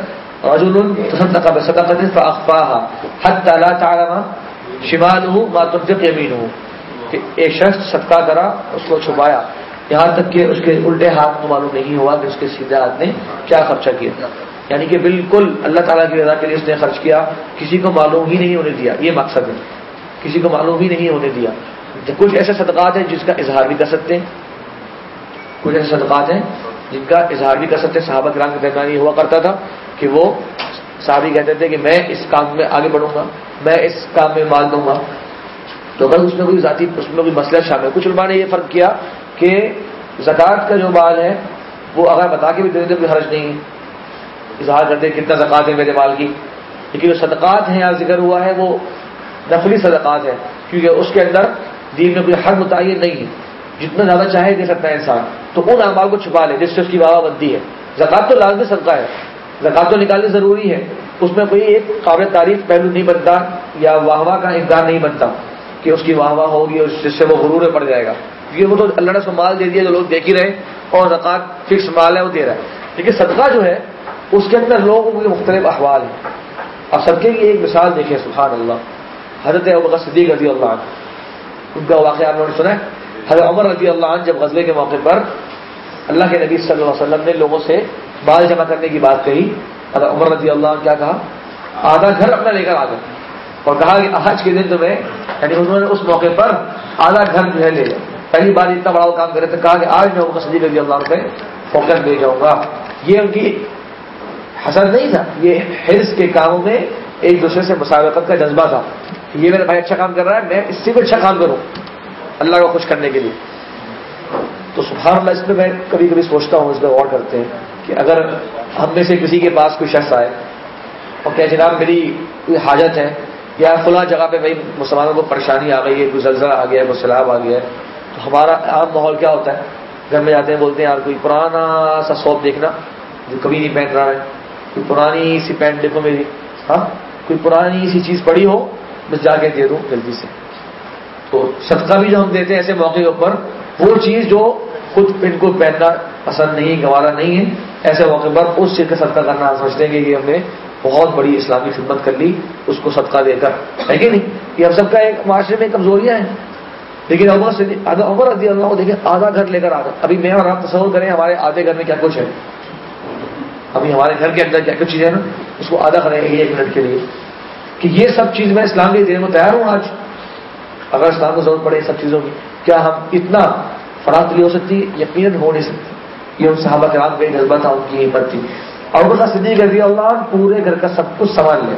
رجل تصدق بصدقه فاخفاها حتى لا تعلم شماله ما تنفق يمينه۔ کہ ایک شخص صدقہ کرا، اس کو چھپایا۔ یہاں تک کہ اس کے الٹے ہاتھ کو معلوم نہیں ہوا کہ اس کے سیدھے ہاتھ نے کیا خرچہ کیا۔ یعنی کہ بالکل اللہ تعالیٰ کی رضا کے لیے اس نے خرچ کیا، کسی کو معلوم ہی نہیں ہونے دیا۔ یہ مقصد ہے۔ کسی کو معلوم ہی نہیں ہونے دیا۔ کچھ ایسے صدقات ہیں جس کا اظہار بھی کر سکتے ہیں۔ کچھ ایسے صدقات ہیں جن کا اظہار بھی کر سکتے صحابہ کرام کے درمیان یہ ہوا کرتا تھا کہ وہ صحابی کہتے تھے کہ میں اس کام میں آگے بڑھوں گا، میں اس کام میں مال دوں گا۔ تو اگر اس میں کوئی ذاتی اس میں کوئی مسئلہ شامل کچھ علماء نے یہ فرق کیا کہ زکوٰۃ کا جو مال ہے، وہ اگر بتا کے بھی دے کوئی حرج نہیں۔ ہے اظہار کرتے کتنا زکوٰۃ ہے میرے مال کی۔ لیکن جو صدقات ہیں یا ذکر ہوا ہے، وہ نفلی صدقات ہے کیونکہ اس کے اندر دین میں کوئی حد متعین نہیں ہے۔ جتنا زیادہ چاہے دے سکتا ہے انسان۔ تو ان اعمال کو چھپا لے، جس سے اس کی واہ بنتی ہے۔ زکات تو لازمی صدقہ ہے۔ زکات تو نکالنی ضروری ہے۔ اس میں کوئی ایک قابل تعریف پہلو نہیں بنتا یا واہ واہ کا اقدار نہیں بنتا۔ کہ اس کی واہ واہ ہوگی اور جس سے وہ غرور پڑ جائے گا۔ کیونکہ وہ تو اللہ نے اس مال دے دیا جو لوگ دیکھ ہی رہے اور زکات فکس مال ہے وہ دے رہا ہے۔ لیکن صدقہ جو ہے، اس کے اندر لوگوں کے مختلف احوال ہیں۔ اب صدقے کی ایک مثال دیکھیں، سبحان اللہ۔ حضرت ابکر صدیق رضی اللہ عنہ، ان کا واقعہ آپ نے سنا ہے۔ حضرت عمر رضی اللہ عنہ جب غزلے کے موقع پر اللہ کے نبی صلی اللہ علیہ وسلم نے لوگوں سے بال جمع کرنے کی بات کہی، حضرت عمر رضی اللہ عنہ کیا کہا؟ آدھا گھر اپنا لے کر آ گئے۔ اور کہا کہ آج کے دن تمہیں یعنی انہوں نے اس موقع پر آدھا گھر جو ہے لے لیا۔ پہلی بار اتنا بڑا کام کرے تو کہا کہ آج میں عمر صدیق رضی اللہ عنہ پہ فوکس لے جاؤں گا۔ یہ ان کی حسد نہیں تھا، یہ حرص کے کاموں میں ایک دوسرے سے مسابقت کا جذبہ تھا۔ یہ میرا بھائی اچھا کام کر رہا ہے، میں اس سے بھی اچھا کام کروں۔ اللہ کو خوش کرنے کے لیے۔ تو سبحان اللہ، اس میں میں کبھی کبھی سوچتا ہوں، اس پہ غور کرتے ہیں کہ اگر ہم میں سے کسی کے پاس کوئی شخص آئے اور کہ جناب میری کوئی حاجت ہے یا فلاں جگہ پہ بھائی مسلمانوں کو پریشانی آ گئی ہے، کوئی زلزلہ آ گیا ہے، کوئی سیلاب آ گیا ہے، تو ہمارا عام ماحول کیا ہوتا ہے؟ گھر میں جاتے ہیں، بولتے ہیں، یار کوئی پرانا سا سوپ دیکھنا جو کبھی نہیں پہن رہا ہے۔ کوئی پرانی سی پینٹ دیکھو میری۔ ہاں؟ کوئی پرانی سی چیز پڑی ہو، بس جا کے دے دوں جلدی سے۔ تو صدقہ بھی جو ہم دیتے ہیں ایسے موقع پر وہ چیز جو خود ان کو پہننا پسند نہیں، گوارا نہیں ہے، ایسے موقع پر اس چیز کا صدقہ کرنا سمجھتے ہیں کہ ہم نے بہت بڑی اسلامی خدمت کر لی، اس کو صدقہ دے کر۔ ہے کہ نہیں؟ یہ ہم سب کا ایک معاشرے میں کمزوریاں ہیں۔ لیکن عمر سے عمر رضی اللہ دیکھیں، آدھا گھر لے کر آ ابھی میں اور آپ تصور کریں، ہمارے آدھے گھر میں کیا کچھ ہے؟ ابھی ہمارے گھر کے اندر کیا کچھ چیزیں نا؟ اس کو آدھا کریں گے ایک منٹ کے لیے۔ کہ یہ سب چیز میں اسلام کے دینے میں تیار ہوں آج۔ اگر اسلام کو ضرورت پڑے سب چیزوں کی، کیا ہم اتنا فراہم ہو سکتی؟ یقیناً ہو نہیں سکتی۔ یہ ان صحابہ کرام کا جذبہ تھا ان کی ہمت تھی۔ اور بتا صدیق رضی اللہ پورے گھر کا سب کچھ سنبھال لیا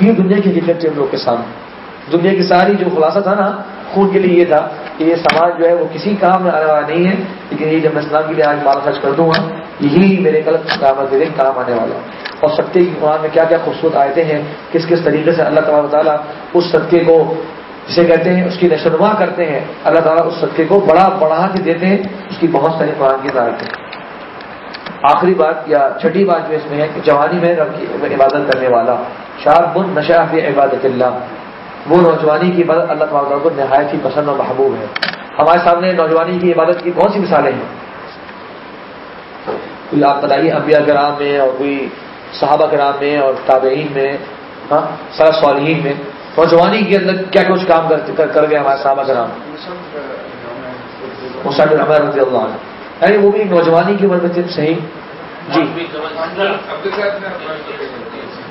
یہ دنیا کی حقیقت تھی ہم لوگ کے سامنے۔ دنیا کی ساری جو خلاصہ تھا نا، خون کے لیے یہ تھا کہ یہ سماج جو ہے وہ کسی کام میں آنے والا نہیں ہے، لیکن یہ جب میں اسلام کے لیے آج مال خرچ کر دوں گا، یہی میرے کل قیامت کے دن کام آنے والا اور سطح کی قرآن میں کیا کیا خوبصورت آئے ہیں، کس کس طریقے سے اللہ تعالیٰ تعالیٰ اس صدقے کو جسے کہتے ہیں، اس کی نشرما کرتے ہیں۔ اللہ تعالیٰ اس صدقے کو بڑا بڑھا کے دیتے ہیں، اس کی بہت ساری قرآن کی تعداد ہے آخری بات یا چھٹی بات جو اس میں ہے کہ جوانی میں عبادت کرنے والا نشا فی عبادت اللہ۔ وہ نوجوانی کی عبادت اللہ تعالیٰ کو نہایت ہی پسند اور محبوب ہے۔ ہمارے سامنے نوجوانی کی عبادت کی بہت سی مثالیں ہیں؟ کوئی آپ بتائیے انبیاء کرام میں اور کوئی صحابہ کرام میں اور تابعین میں ہاں سر صالحین میں۔ نوجوانی کے اندر کیا کچھ کام کر گئے ہمارے صحابہ کرام؟ عمر رضی اللہ عنہ۔ یعنی وہ بھی نوجوانی کی عمر میں تھے، صحیح؟ جی۔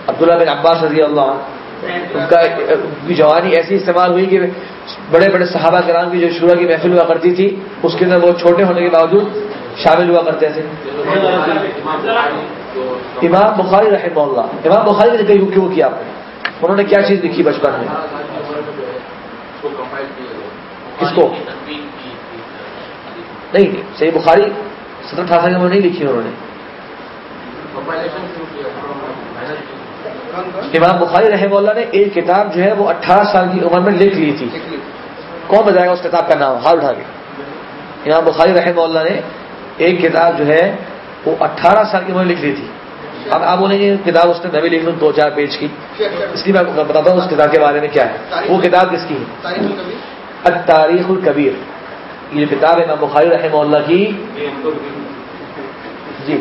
عبداللہ بن عباس رضی اللہ عنہ۔ ان کا جوانی ایسی استعمال ہوئی کہ بڑے بڑے صحابہ کرام کی جو شورا کی محفل ہوا کرتی تھی، اس کے اندر وہ چھوٹے ہونے کے باوجود شامل ہوا کرتے تھے۔ امام بخاری رحمہ اللہ۔ امام بخاری نے کہیں کیوں کیا آپ نے؟ انہوں نے کیا چیز لکھی بچپن میں؟ کس کو؟ نہیں صحیح بخاری ستر اٹھاسا میں نہیں لکھی انہوں نے۔ امام بخاری رحمہ اللہ نے ایک کتاب جو ہے وہ اٹھارہ سال کی عمر میں لکھ لی تھی۔ کون بتائے گا اس کتاب کا نام؟ ہال اٹھا کے۔ امام بخاری رحمہ اللہ نے ایک کتاب جو ہے وہ اٹھارہ سال کی عمر لکھ لی تھی۔ اب آپ بولیں گے کتاب اس نے میں بھی لکھ لوں دو چار پیج کی۔ اس کی میں بتاتا ہوں اس کتاب کے بارے میں کیا ہے۔ وہ کتاب کس کی ہے؟ تاریخ الکبیر۔ یہ کتاب امام بخاری رحمہ اللہ کی۔ جی۔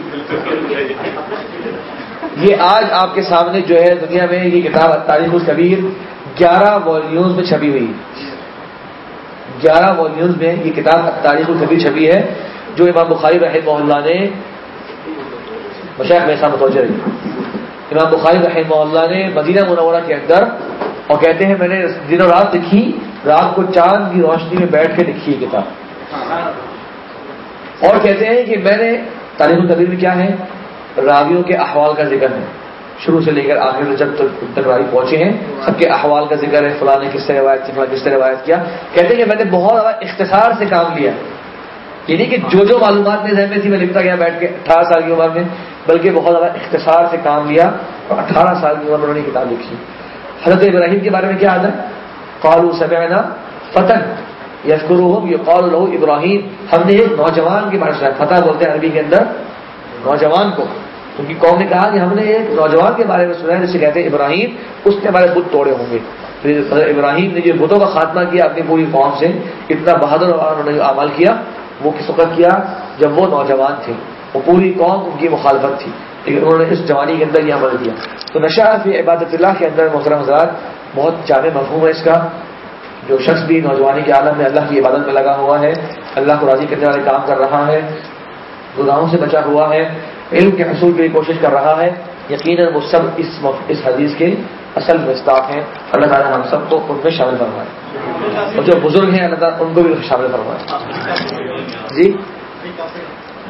یہ آج آپ کے سامنے جو ہے دنیا میں یہ کتاب تاریخ الکبیر گیارہ والیومز میں چھپی ہوئی۔ گیارہ والیومز میں یہ کتاب تاریخ الکبیر چھپی ہے، جو امام بخاری رحمہ اللہ نے مشاق میں ایسا متوجہ رہی امام بخاری رحمہ اللہ نے مدینہ منورہ کے اندر، اور کہتے ہیں میں نے دن و رات لکھی رات کو چاند کی روشنی میں بیٹھ کے لکھی یہ کتاب۔ اور کہتے ہیں کہ میں نے تاریخ القبیر میں کیا ہے؟ راویوں کے احوال کا ذکر ہے۔ شروع سے لے کر آخر جب تک راوی پہنچے ہیں سب کے احوال کا ذکر ہے فلاں نے کس سے روایت کی فلاں کس سے روایت کیا۔ کہتے ہیں کہ میں نے بہت زیادہ اختصار سے کام لیا۔ یعنی کہ جو جو معلومات میں ذہن میں تھی میں لکھتا گیا بیٹھ کے اٹھارہ سال کی عمر میں بلکہ بہت زیادہ اختصار سے کام لیا اور اٹھارہ سال کی عمر میں انہوں نے کتاب لکھی۔ حضرت ابراہیم کے بارے میں کیا ہے قالو سمعنا فتن یسکر یہ قول لہو ابراہیم ہم نے ایک نوجوان کے بارے میں فتح بولتے ہیں عربی کے اندر، نوجوان کو۔ ان کی قوم نے کہا کہ ہم نے ایک نوجوان کے بارے میں سنا ہے، جسے کہتے ہیں ابراہیم، اس نے ہمارے بت توڑے ہوں گے۔ ابراہیم نے جو بتوں کا خاتمہ کیا اپنی پوری قوم سے اتنا بہادر انہوں نے عمل کیا، وہ کس وقت کیا؟ جب وہ نوجوان تھے۔ وہ پوری قوم ان کی مخالفت تھی، لیکن انہوں نے اس جوانی کے اندر یہ عمل کیا۔ تو نشہ فی عبادت اللہ کے اندر، محترم حضرات بہت جامع مفہوم ہے اس کا، جو شخص بھی نوجوانی کے عالم میں اللہ کی عبادت میں لگا ہوا ہے، اللہ کو راضی کرنے والے کام کر رہا ہے، گناہوں سے بچا ہوا ہے، علم کے حصول کے لیے کوشش کر رہا ہے، یقیناً وہ سب اس اس حدیث کے اصل مستاق ہیں۔ اللہ تعالیٰ ہم سب کو ان میں شامل کروائے اور جو بزرگ ہیں، اللہ تعالیٰ ان کو بھی شامل کروائے جی؟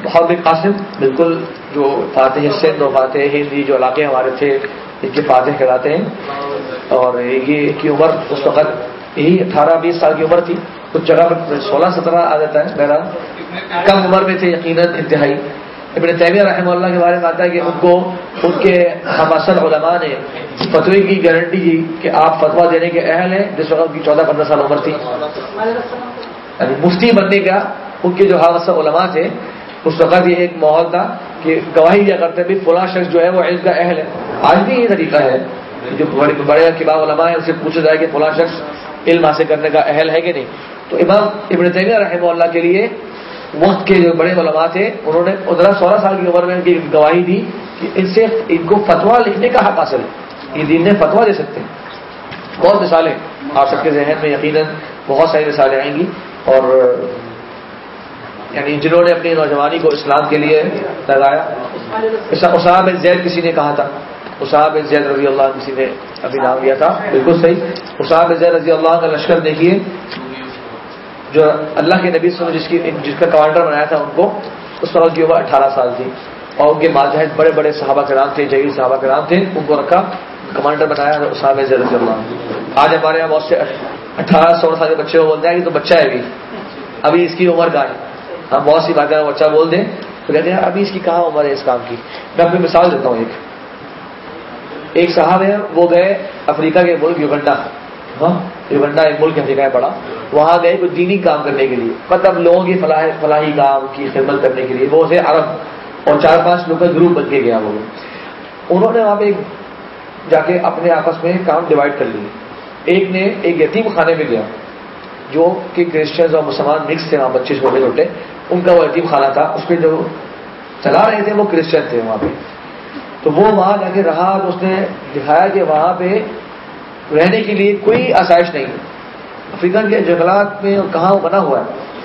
بہت قاسم، بالکل جو فاتح سندھ اور فاتح ہند یہ جو علاقے ہمارے تھے ان کے فاتح کہلاتے ہیں۔ اور یہ کی عمر اس وقت یہی اٹھارہ بیس سال کی عمر تھی۔ کچھ جگہ پر سولہ سترہ آ جاتا ہے بہرحال۔ کم عمر میں تھے یقیناً انتہائی۔ ابن تیمیہ رحمہ اللہ کے بارے میں آتا ہے کہ ان کو ان کے ہم علماء نے فتوی کی گارنٹی دی کہ آپ فتوا دینے کے اہل ہیں جس وقت ان کی چودہ پندرہ سال عمر تھی۔ یعنی مفتی بننے کا ان کے جو ہم علماء تھے، اس وقت یہ ایک ماحول تھا۔ کہ گواہی دیا کرتے بھی فلاں شخص جو ہے وہ علم کا اہل ہے۔ آج بھی یہ طریقہ ہے جو بڑے بڑے کباب علماء ہیں ان سے پوچھا جائے کہ فلاں شخص علم حاصل کرنے کا اہل ہے کہ نہیں۔ تو امام ابن تیمیہ رحمہ اللہ کے لیے وقت کے جو بڑے علماء تھے، انہوں نے پندرہ سولہ سال کی عمر میں ان کی گواہی دی کہ ان سے ان کو فتوا لکھنے کا حق حاصل ہے۔ یہ دین نے فتوا دے سکتے ہیں۔ بہت مثالیں آپ سب کے ذہن میں یقیناً بہت ساری مثالیں آئیں گی اور یعنی جنہوں نے اپنی نوجوانی کو اسلام کے لیے لگایا اساب زید کسی نے کہا تھا۔ اساب زید رضی اللہ کسی نے ابھی نام لیا تھا۔ بالکل صحیح۔ اساب زید رضی اللہ کا لشکر دیکھیے، جو اللہ کے نبی صلی جس کی جس کا کمانڈر بنایا تھا ان کو، اس وقت کی عمر اٹھارہ سال تھی۔ اور ان کے ماتحت بڑے بڑے صحابہ کرام تھے جہید صحابہ کرام تھے، ان کو رکھا، کمانڈر بنایا اسامہ زید رضی اللہ آج ہمارے یہاں بہت سے اٹھارہ سولہ سال کے بچے کو بولتے ہیں کہ تو بچہ ہے ابھی ابھی اس کی عمر کا ہے۔ ہم بہت سی باتیں بچہ اچھا بول دیں۔ تو کہتے ہیں، ابھی اس کی کہاں عمر ہے اس کام کی؟ میں اپنی مثال دیتا ہوں ایک۔ ایک صاحب ہے وہ گئے افریقہ کے ملک یوگنڈا۔ ہاں ریونڈا ایک ملک افریقہ ہے بڑا۔ وہاں گئے کچھ دینی کام کرنے کے لیے۔ مطلب لوگوں کی فلاح، فلاحی کام کی خدمت کرنے کے لیے۔ وہ سے عرب اور چار پانچ لوگ کا گروپ بن کے گیا وہ۔ انہوں نے وہاں پہ جا کے اپنے آپس میں کام ڈیوائڈ کر لیے۔ ایک نے ایک یتیم خانے میں گیا، جو کہ کرسچنز اور مسلمان مکس تھے، وہاں بچے چھوٹے چھوٹے ان کا وہ یتیم خانہ تھا، اس پہ جو چلا رہے تھے، وہ کرسچن تھے وہاں پہ۔ تو وہ وہاں جا کے رہا تو اس نے دکھایا کہ وہاں پہ رہنے کے لیے کوئی آسائش نہیں افریقہ کے جنگلات میں کہاں بنا ہوا ہے؟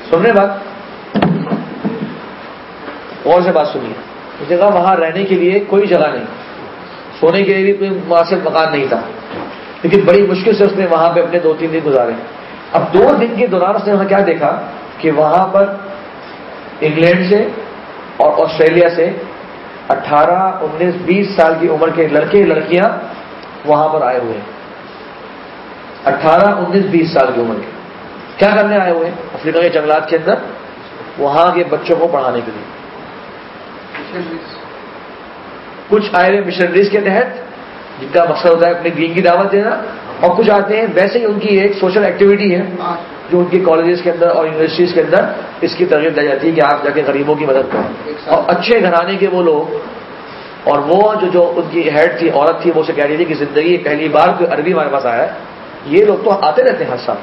سننے بات۔ اور سے بات سنیے۔ اس جگہ وہاں رہنے کے لیے کوئی جگہ نہیں۔ سونے کے لیے بھی کوئی مناسب مکان نہیں تھا۔ لیکن بڑی مشکل سے اس نے وہاں پہ اپنے دو تین دن گزارے۔ اب دو دن کے دوران اس نے وہاں کیا دیکھا کہ وہاں پر انگلینڈ سے اور آسٹریلیا سے اٹھارہ انیس بیس سال کی عمر کے لڑکے لڑکیاں وہاں پر آئے ہوئے ہیں۔ اٹھارہ انیس بیس سال کی عمر کے۔ کیا کرنے آئے ہوئے افریقہ کے جنگلات کے اندر وہاں کے بچوں کو پڑھانے کے لیے۔ کچھ آئے ہوئے مشنریز کے تحت جن کا مقصد ہوتا ہے اپنے دین کی دعوت دینا اور کچھ آتے ہیں۔ ویسے ہی ان کی ایک سوشل ایکٹیویٹی ہے۔ جو ان کے کالجز کے اندر اور یونیورسٹیز کے اندر اس کی ترغیب دی جاتی ہے کہ آپ جا کے غریبوں کی مدد کریں۔ اور اچھے گھرانے کے وہ لوگ اور وہ جو جو ان کی ہیڈ تھی عورت تھی وہ اسے کہہ رہی تھی کہ زندگی پہلی بار کوئی عربی ہمارے پاس آیا ہے یہ لوگ تو آتے رہتے ہیں ہر سال۔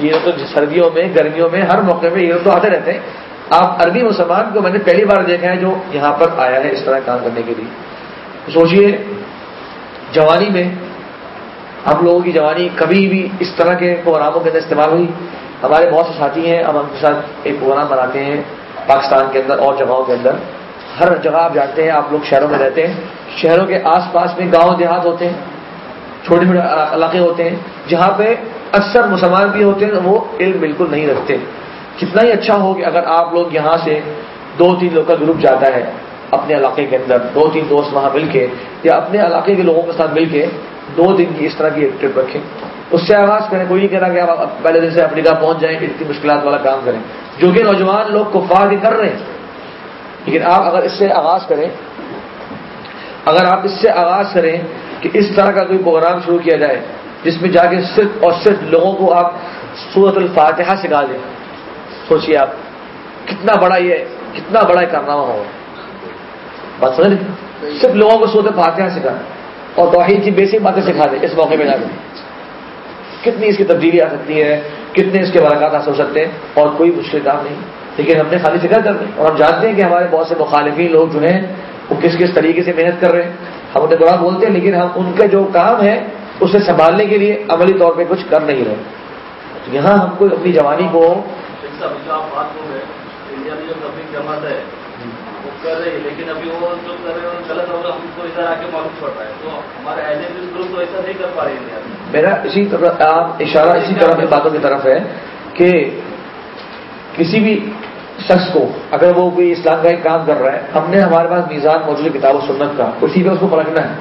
یہ لوگ تو سردیوں میں گرمیوں میں ہر موقع میں یہ لوگ تو آتے رہتے ہیں۔ آپ عربی مسلمان کو میں نے پہلی بار دیکھا ہے جو یہاں پر آیا ہے اس طرح کام کرنے کے لیے۔ سوچئے جوانی میں ہم لوگوں کی جوانی کبھی بھی اس طرح کے پروگراموں کے اندر استعمال ہوئی۔ ہمارے بہت سے ساتھی ہیں ہم ہم کے ساتھ ایک پروگرام بناتے ہیں پاکستان کے اندر اور جگہوں کے اندر۔ ہر جگہ آپ جانتے ہیں، آپ لوگ شہروں میں رہتے ہیں۔ شہروں کے آس پاس میں گاؤں، دیہات ہوتے ہیں، چھوٹے چھوٹے علاقے ہوتے ہیں، جہاں پہ اکثر مسلمان بھی ہوتے ہیں، وہ علم بالکل نہیں رکھتے۔ کتنا ہی اچھا ہو کہ اگر آپ لوگ یہاں سے دو تین لوگ کا گروپ جاتا ہے اپنے علاقے کے اندر، دو تین دوست وہاں مل کے یا اپنے علاقے کے لوگوں کے ساتھ مل کے دو دن کی اس طرح کی ایک ٹرپ رکھیں۔ اس سے آغاز کریں، کوئی نہیں کہہ رہا کہ آپ پہلے دن سے اپنی پہنچ جائیں، اتنی مشکلات والا کام کریں۔ جو کہ نوجوان لوگ کفار بھی کر رہے ہیں۔ لیکن آپ اگر اس سے آغاز کریں، اگر آپ اس سے آغاز کریں کہ اس طرح کا کوئی پروگرام شروع کیا جائے، جس میں جا کے صرف اور صرف لوگوں کو آپ صورت الفاتحہ سکھا دیں۔ سوچیے آپ، کتنا بڑا یہ، کتنا بڑا کارنامہ ہوگا۔ بات سمجھ صرف لوگوں کو صورت فاتحہ سکھا اور توحید کی بیسک باتیں سکھا دیں اس موقع پہ جا کے کتنی اس کی تبدیلی آ سکتی ہے؟ کتنے اس کے برکات حاصل ہو سکتے ہیں؟ اور کوئی مشکل کام نہیں۔ لیکن ہم نے خالی فکر کر دی اور ہم جانتے ہیں کہ ہمارے بہت سے مخالفین لوگ جو ہیں، وہ کس کس طریقے سے محنت کر رہے ہیں۔ ہم انہیں برا بولتے ہیں، لیکن ہم ان کا جو کام ہے اسے سنبھالنے کے لیے عملی طور پہ کچھ کر نہیں رہے۔ یہاں ہم کو اپنی جوانی کو لیکن ابھی وہ جو کر رہے ہیں غلط ہوگا ہم کو ادھر آ کے معلوم پڑ رہا ہے۔ تو ہمارے ایز اے گروپ تو ایسا نہیں کر پا رہے ہیں میرا اسی طرح اشارہ اسی طرح کی باتوں کی طرف ہے کہ کسی بھی شخص کو اگر وہ کوئی اسلام کا ایک کام کر رہا ہے، ہم نے ہمارے پاس میزان موجود کتاب و سنت کا، اسی پہ اس کو پرکھنا ہے۔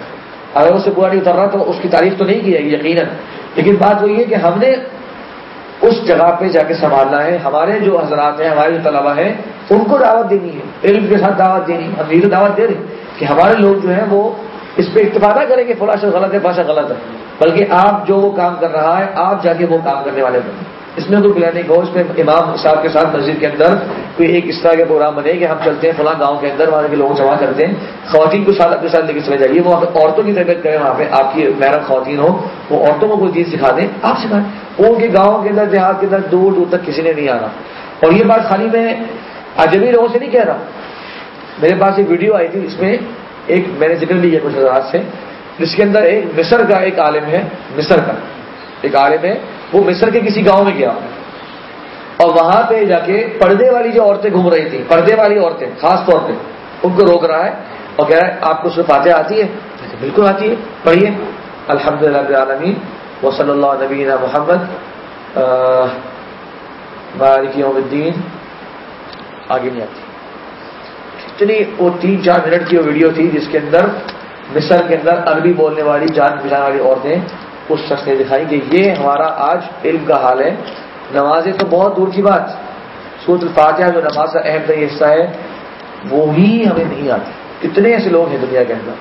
اگر اس سے پورا نہیں اتر رہا تو اس کی تعریف تو نہیں کی جائے گی، یقیناً۔ لیکن بات وہی ہے کہ ہم نے اس جگہ پہ جا کے سنبھالنا ہے۔ ہمارے جو حضرات ہیں، ہمارے جو طلبا ہیں ان کو دعوت دینی ہے، علم کے ساتھ دعوت دینی ہم یہ دعوت دے رہے کہ ہمارے لوگ جو ہیں وہ اس پہ اتفاقہ کریں گے فلاں غلط ہے باشا غلط ہے۔ بلکہ آپ جو وہ کام کر رہا ہے، آپ جا کے وہ کام کرنے والے بنے اس میں کوئی پلاننگ ہو، اس میں امام صاحب کے ساتھ مسجد کے اندر کوئی ایک اس طرح کے پروگرام بنے کہ ہم چلتے ہیں فلاں گاؤں کے اندر، وہاں کے لوگ جمع کرتے ہیں۔ خواتین کو ساتھ اپنے ساتھ لے کے چلے جائیے، وہ عورتوں کی تربیت کریں، وہاں پہ آپ کی محرم خواتین ہو وہ عورتوں کو کوئی چیز سکھا دیں، آپ سکھائیں۔ وہ ان کے گاؤں کے اندر، دیہات کے اندر دور دور تک کسی نے نہیں آنا۔ اور یہ بات خالی میں اجبی لوگوں سے نہیں کہہ رہا میرے پاس ایک ویڈیو آئی تھی، اس میں ایک میں نے ذکر لیا کچھ حضرات سے۔ جس کے اندر ایک مصر کا ایک عالم ہے، مصر کا۔ ایک عالم ہے، وہ مصر کے کسی گاؤں میں گیا۔ اور وہاں پہ جا کے پردے والی جو عورتیں گھوم رہی تھیں، پردے والی عورتیں، خاص طور پہ، ان کو روک رہا ہے اور کہہ رہا ہے، آپ کو صرف فاتح آتی ہے؟ بالکل آتی ہے، پڑھیے۔ الحمد للہ عالمین و صلی اللہ نبینہ محمد یوم الدین آگے نہیں آتی۔ اتنی وہ تین چار منٹ کی وہ ویڈیو تھی جس کے اندر مصر کے اندر عربی بولنے والی، جان پہچان والی عورتیں اس شخص نے دکھائی کہ یہ ہمارا آج علم کا حال ہے۔ نمازیں تو بہت دور کی بات۔ سوت الفاتحہ جو نماز کا اہم حصہ ہے، وہ ہی ہمیں نہیں آتی۔ کتنے ایسے لوگ ہیں دنیا کے اندر۔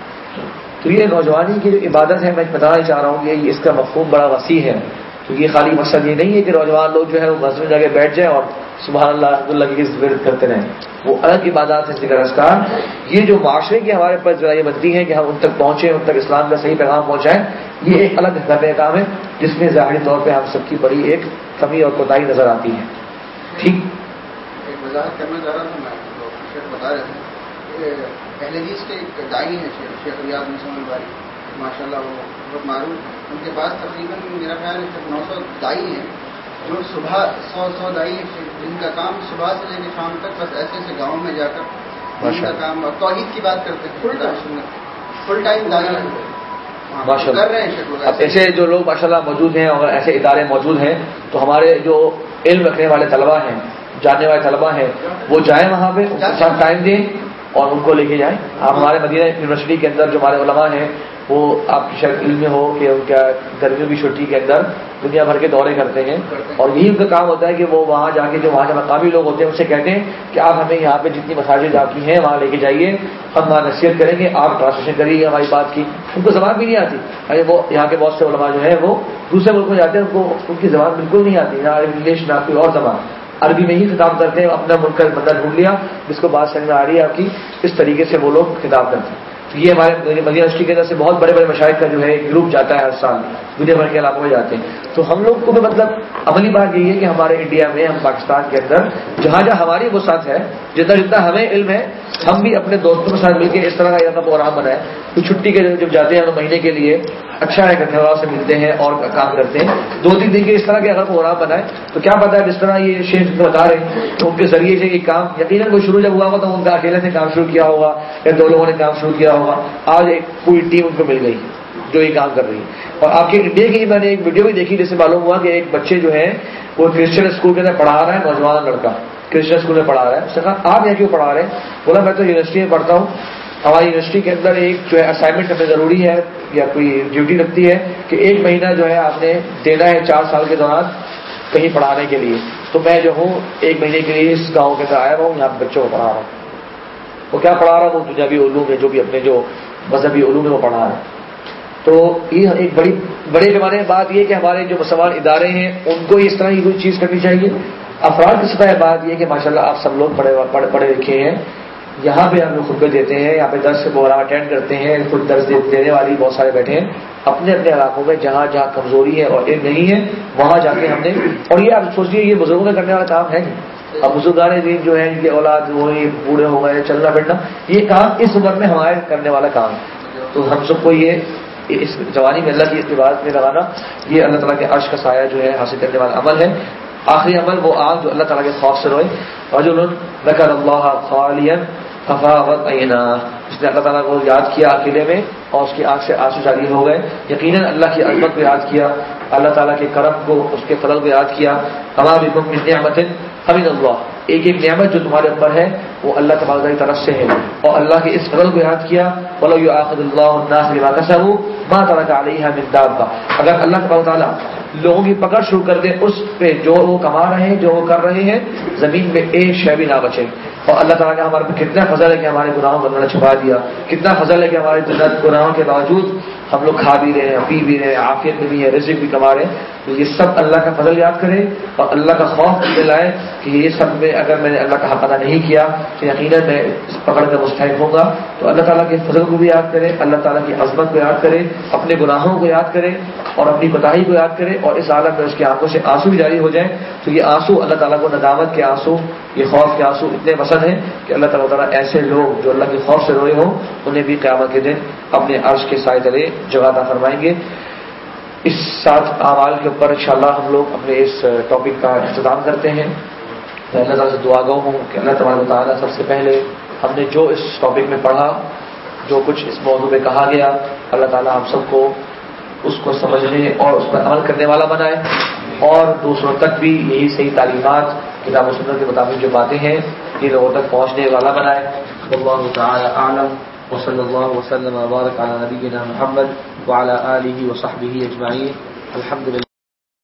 تو یہ نوجوانی کی جو عبادت ہے، میں بتانا چاہ رہا ہوں کہ اس کا مفہوم بڑا وسیع ہے۔ کیونکہ یہ خالی مقصد یہ نہیں ہے کہ نوجوان لوگ جو ہے وہ مسجد جا کے بیٹھ جائیں اور سبحان اللہ رحمۃ اللہ کی ورد کرتے رہیں۔ وہ الگ عبادات ہے ذکر اسکار یہ جو معاشرے کی ہمارے پاس ذرائع بنتی ہیں کہ ہم ان تک پہنچیں، ان تک اسلام کا صحیح پیغام پہنچائیں، یہ ایک الگ نفع کام ہے، جس میں ظاہری طور پہ ہم سب کی بڑی ایک کمی اور کوتاہی نظر آتی ہے۔ ٹھیک؟ پہلے کے دائی ہیں شیخ ریاض مسلم الباری۔ ماشاء اللہ وہ بہت معروف ان کے پاس تقریباً میرا خیال ہے نو سو دائی ہیں۔ جو صبح سو سو دائی جن کا کام صبح سے لے کے شام تک بس ایسے ایسے گاؤں میں جا کر ان کا کام توحید کی بات کرتے ہیں۔ Full time. فل ٹائم دائی کر رہے ہیں اب ایسے جو لوگ ماشاء اللہ موجود ہیں اور ایسے ادارے موجود ہیں تو ہمارے جو علم رکھنے والے طلبا ہیں جاننے والے طلبا ہیں وہ جائیں وہاں پہ ٹائم دیں اور ان کو لے کے جائیں۔ آپ ہمارے مدینہ یونیورسٹی کے اندر جو ہمارے علماء ہیں وہ آپ کی شاید علم میں ہو کہ ان کا گرمیوں کی چھٹی کے اندر دنیا بھر کے دورے کرتے ہیں۔ اور یہی ان کا کام ہوتا ہے کہ وہ وہاں جا کے جو وہاں کے مقامی لوگ ہوتے ہیں، ان سے کہتے ہیں کہ آپ ہمیں یہاں پہ جتنی مساجد آپ کی ہیں، وہاں لے کے جائیے، ہم وہاں نصیحت کریں گے، آپ ٹرانسلیشن کریے ہماری بات کی۔ ان کو زبان بھی نہیں آتی۔ ارے وہ یہاں کے بہت سے علماء جو ہے وہ دوسرے ملک میں جاتے ہیں، ان کو ان کی زبان بالکل نہیں آتی۔ نہ انگلش، نہ کوئی اور زبان۔ عربی میں ہی خطاب کرتے ہیں، اپنا ملک کا بندہ ڈھونڈ لیا، جس کو بات سمجھ میں آ رہی ہے آپ کی، اس طریقے سے وہ لوگ خطاب کرتے ہیں۔ یہ ہمارے مدینہ یونیورسٹی کے اندر سے بہت بڑے بڑے مشاہد کا جو ہے گروپ جاتا ہے ہر سال، دنیا بھر کے علاقوں میں جاتے ہیں۔ تو ہم لوگ کو بھی مطلب عملی بات یہی ہے کہ ہمارے انڈیا میں، ہم پاکستان کے اندر جہاں جہاں ہماری وسعت ہے، جتنا جتنا ہمیں علم ہے، ہم بھی اپنے دوستوں کے ساتھ مل کے اس طرح کا پروگرام بنائے تو چھٹی کے جب جاتے ہیں مہینے کے لیے اچھا ہے کہ سے ملتے ہیں اور کام کرتے ہیں۔ دو تین دن کے اس طرح کے اگر پروگرام بنائے تو کیا پتا ہے جس طرح یہ شیخ بتا رہے ہیں۔ تو ان کے ذریعے سے یہ کام یقیناً کوئی شروع جب ہوا ہوگا تو ان کا اکیلے سے کام شروع کیا ہوگا یا دو لوگوں نے کام شروع کیا ہوگا۔ آج ایک پوری ٹیم ان کو مل گئی جو یہ کام کر رہی ہے۔ اور آپ کے انڈیا کی میں نے ایک ویڈیو بھی دیکھی جس سے معلوم ہوا کہ ایک بچے جو ہے وہ کرسچن اسکول کے اندر پڑھا رہا ہے، نوجوان لڑکا۔ کرسچن اسکول میں پڑھا رہا ہے۔ اس نے کہا، آپ یہاں کیوں پڑھا رہے ہیں؟ بولا، میں تو یونیورسٹی میں پڑھتا ہوں۔ ہماری یونیورسٹی کے اندر ایک جو ہے اسائنمنٹ ہمیں ضروری ہے یا کوئی ڈیوٹی لگتی ہے کہ ایک مہینہ جو ہے آپ نے دینا ہے چار سال کے دوران کہیں پڑھانے کے لیے۔ تو میں جو ہوں، ایک مہینے کے لیے اس گاؤں کے اندر آیا ہوں، یہاں بچوں کو پڑھا رہا ہوں۔ وہ کیا پڑھا رہا ہوں وہ دنیاوی علوم ہے، جو بھی اپنے جو مذہبی علوم ہے وہ پڑھا رہا ہے۔ تو یہ ایک بڑی، بڑے پیمانے میں بات یہ کہ ہمارے جو مسلمان ادارے ہیں، ان کو اس طرح کی کوئی چیز کرنی چاہیے۔ افراد کی سطح بات یہ کہ ماشاءاللہ آپ سب لوگ پڑھے پڑھے لکھے ہیں۔ یہاں پہ ہم لوگ خطبے دیتے ہیں، یہاں پہ درس پروگرام اٹینڈ کرتے ہیں، خود درس دینے والی بہت سارے بیٹھے ہیں۔ اپنے اپنے علاقوں میں جہاں جہاں کمزوری ہے اور علم نہیں ہے، وہاں جا کے ہم نے اور یہ آپ سوچیے یہ بزرگوں کا کرنے والا کام ہے نہیں اب بزرگان دین جو ہے ان کے اولاد وہی بوڑھے ہو گئے، چلنا پھرنا، یہ کام اس عمر میں ہمارے کرنے والا کام ہے۔ تو ہم سب کو یہ اس جوانی میں اللہ کی عبادت میں لگانا، یہ اللہ تعالیٰ کے عرش کا سایہ جو ہے حاصل کرنے والا عمل ہے۔ آخری عمل وہ آگ جو اللہ تعالیٰ کے خوف سے روئے۔ اور جو نقل اللہ خالین افاوت عینا اس نے اللہ تعالیٰ کو یاد کیا اکیلے میں اور اس کی آنکھ سے آنسو جاری ہو گئے۔ یقیناً اللہ کی عظمت کو یاد کیا، اللہ تعالیٰ کے کرم کو، اس کے فضل کو یاد کیا۔ ہماری نعمت حمید اللہ، ایک ایک نعمت جو تمہارے اوپر ہے، وہ اللہ تبارک کی طرف سے ہے۔ اور اللہ کے اس فضل کو یاد کیا بولو یو آخد اللہ ماں تعالیٰ علیہ کا اگر اللہ تبارک تعالیٰ لوگوں کی پکڑ شروع کر دیں اس پہ جو وہ کما رہے ہیں، جو وہ کر رہے ہیں، زمین میں ایک شے بھی نہ بچے۔ اور اللہ تعالیٰ نے ہمارے پہ کتنا فضل ہے کہ ہمارے گناہوں کو اللہ نے چھپا دیا۔ کتنا فضل ہے کہ ہمارے جنت گناہوں کے باوجود ہم لوگ کھا بھی رہے ہیں، پی بھی رہے ہیں آفیت میں بھی ہے، رزق بھی کما رہے ہیں۔ تو یہ سب اللہ کا فضل یاد کرے اور اللہ کا خوف دلائے کہ یہ سب میں اگر میں نے اللہ کا حق ادا نہیں کیا تو یقیناً میں اس پکڑ کا مستحق ہوں گا۔ تو اللہ تعالیٰ کے فضل کو بھی یاد کرے، اللہ تعالیٰ کی عظمت کو یاد کرے، اپنے گناہوں کو یاد کرے اور اپنی کوتاہی کو یاد کرے اور اس عالم میں اس کی آنکھوں سے آنسو بھی جاری ہو جائیں۔ تو یہ آنسو اللہ تعالیٰ کو ندامت کے آنسو، یہ خوف کے آنسو اتنے پسند ہیں کہ اللہ تعالیٰ تعالیٰ ایسے لوگ جو اللہ کے خوف سے روئے ہوں، انہیں بھی قیامت کے دن اپنے عرش کے سائے تلے جگہ فرمائیں گے۔ اس سات اعمال کے اوپر انشاءاللہ ہم لوگ اپنے اس ٹاپک کا انتظام کرتے ہیں۔ میں اللہ تعالیٰ سے دعا گاؤں ہوں کہ اللہ تبارک تعالیٰ سب سے پہلے ہم نے جو اس ٹاپک میں پڑھا، جو کچھ اس موضوع میں کہا گیا، اللہ تعالیٰ ہم سب کو اس کو سمجھنے اور اس پر عمل کرنے والا بنائے۔ اور دوسروں تک بھی یہی صحیح تعلیمات، کتاب و سنت کے مطابق جو باتیں ہیں، یہ لوگوں تک پہنچنے والا بنائے۔ اللہ تعالی عالم۔ وصلی اللہ وسلم وبارک علی نبینا محمد وعلى آله وصحبه اجمعین الحمد لله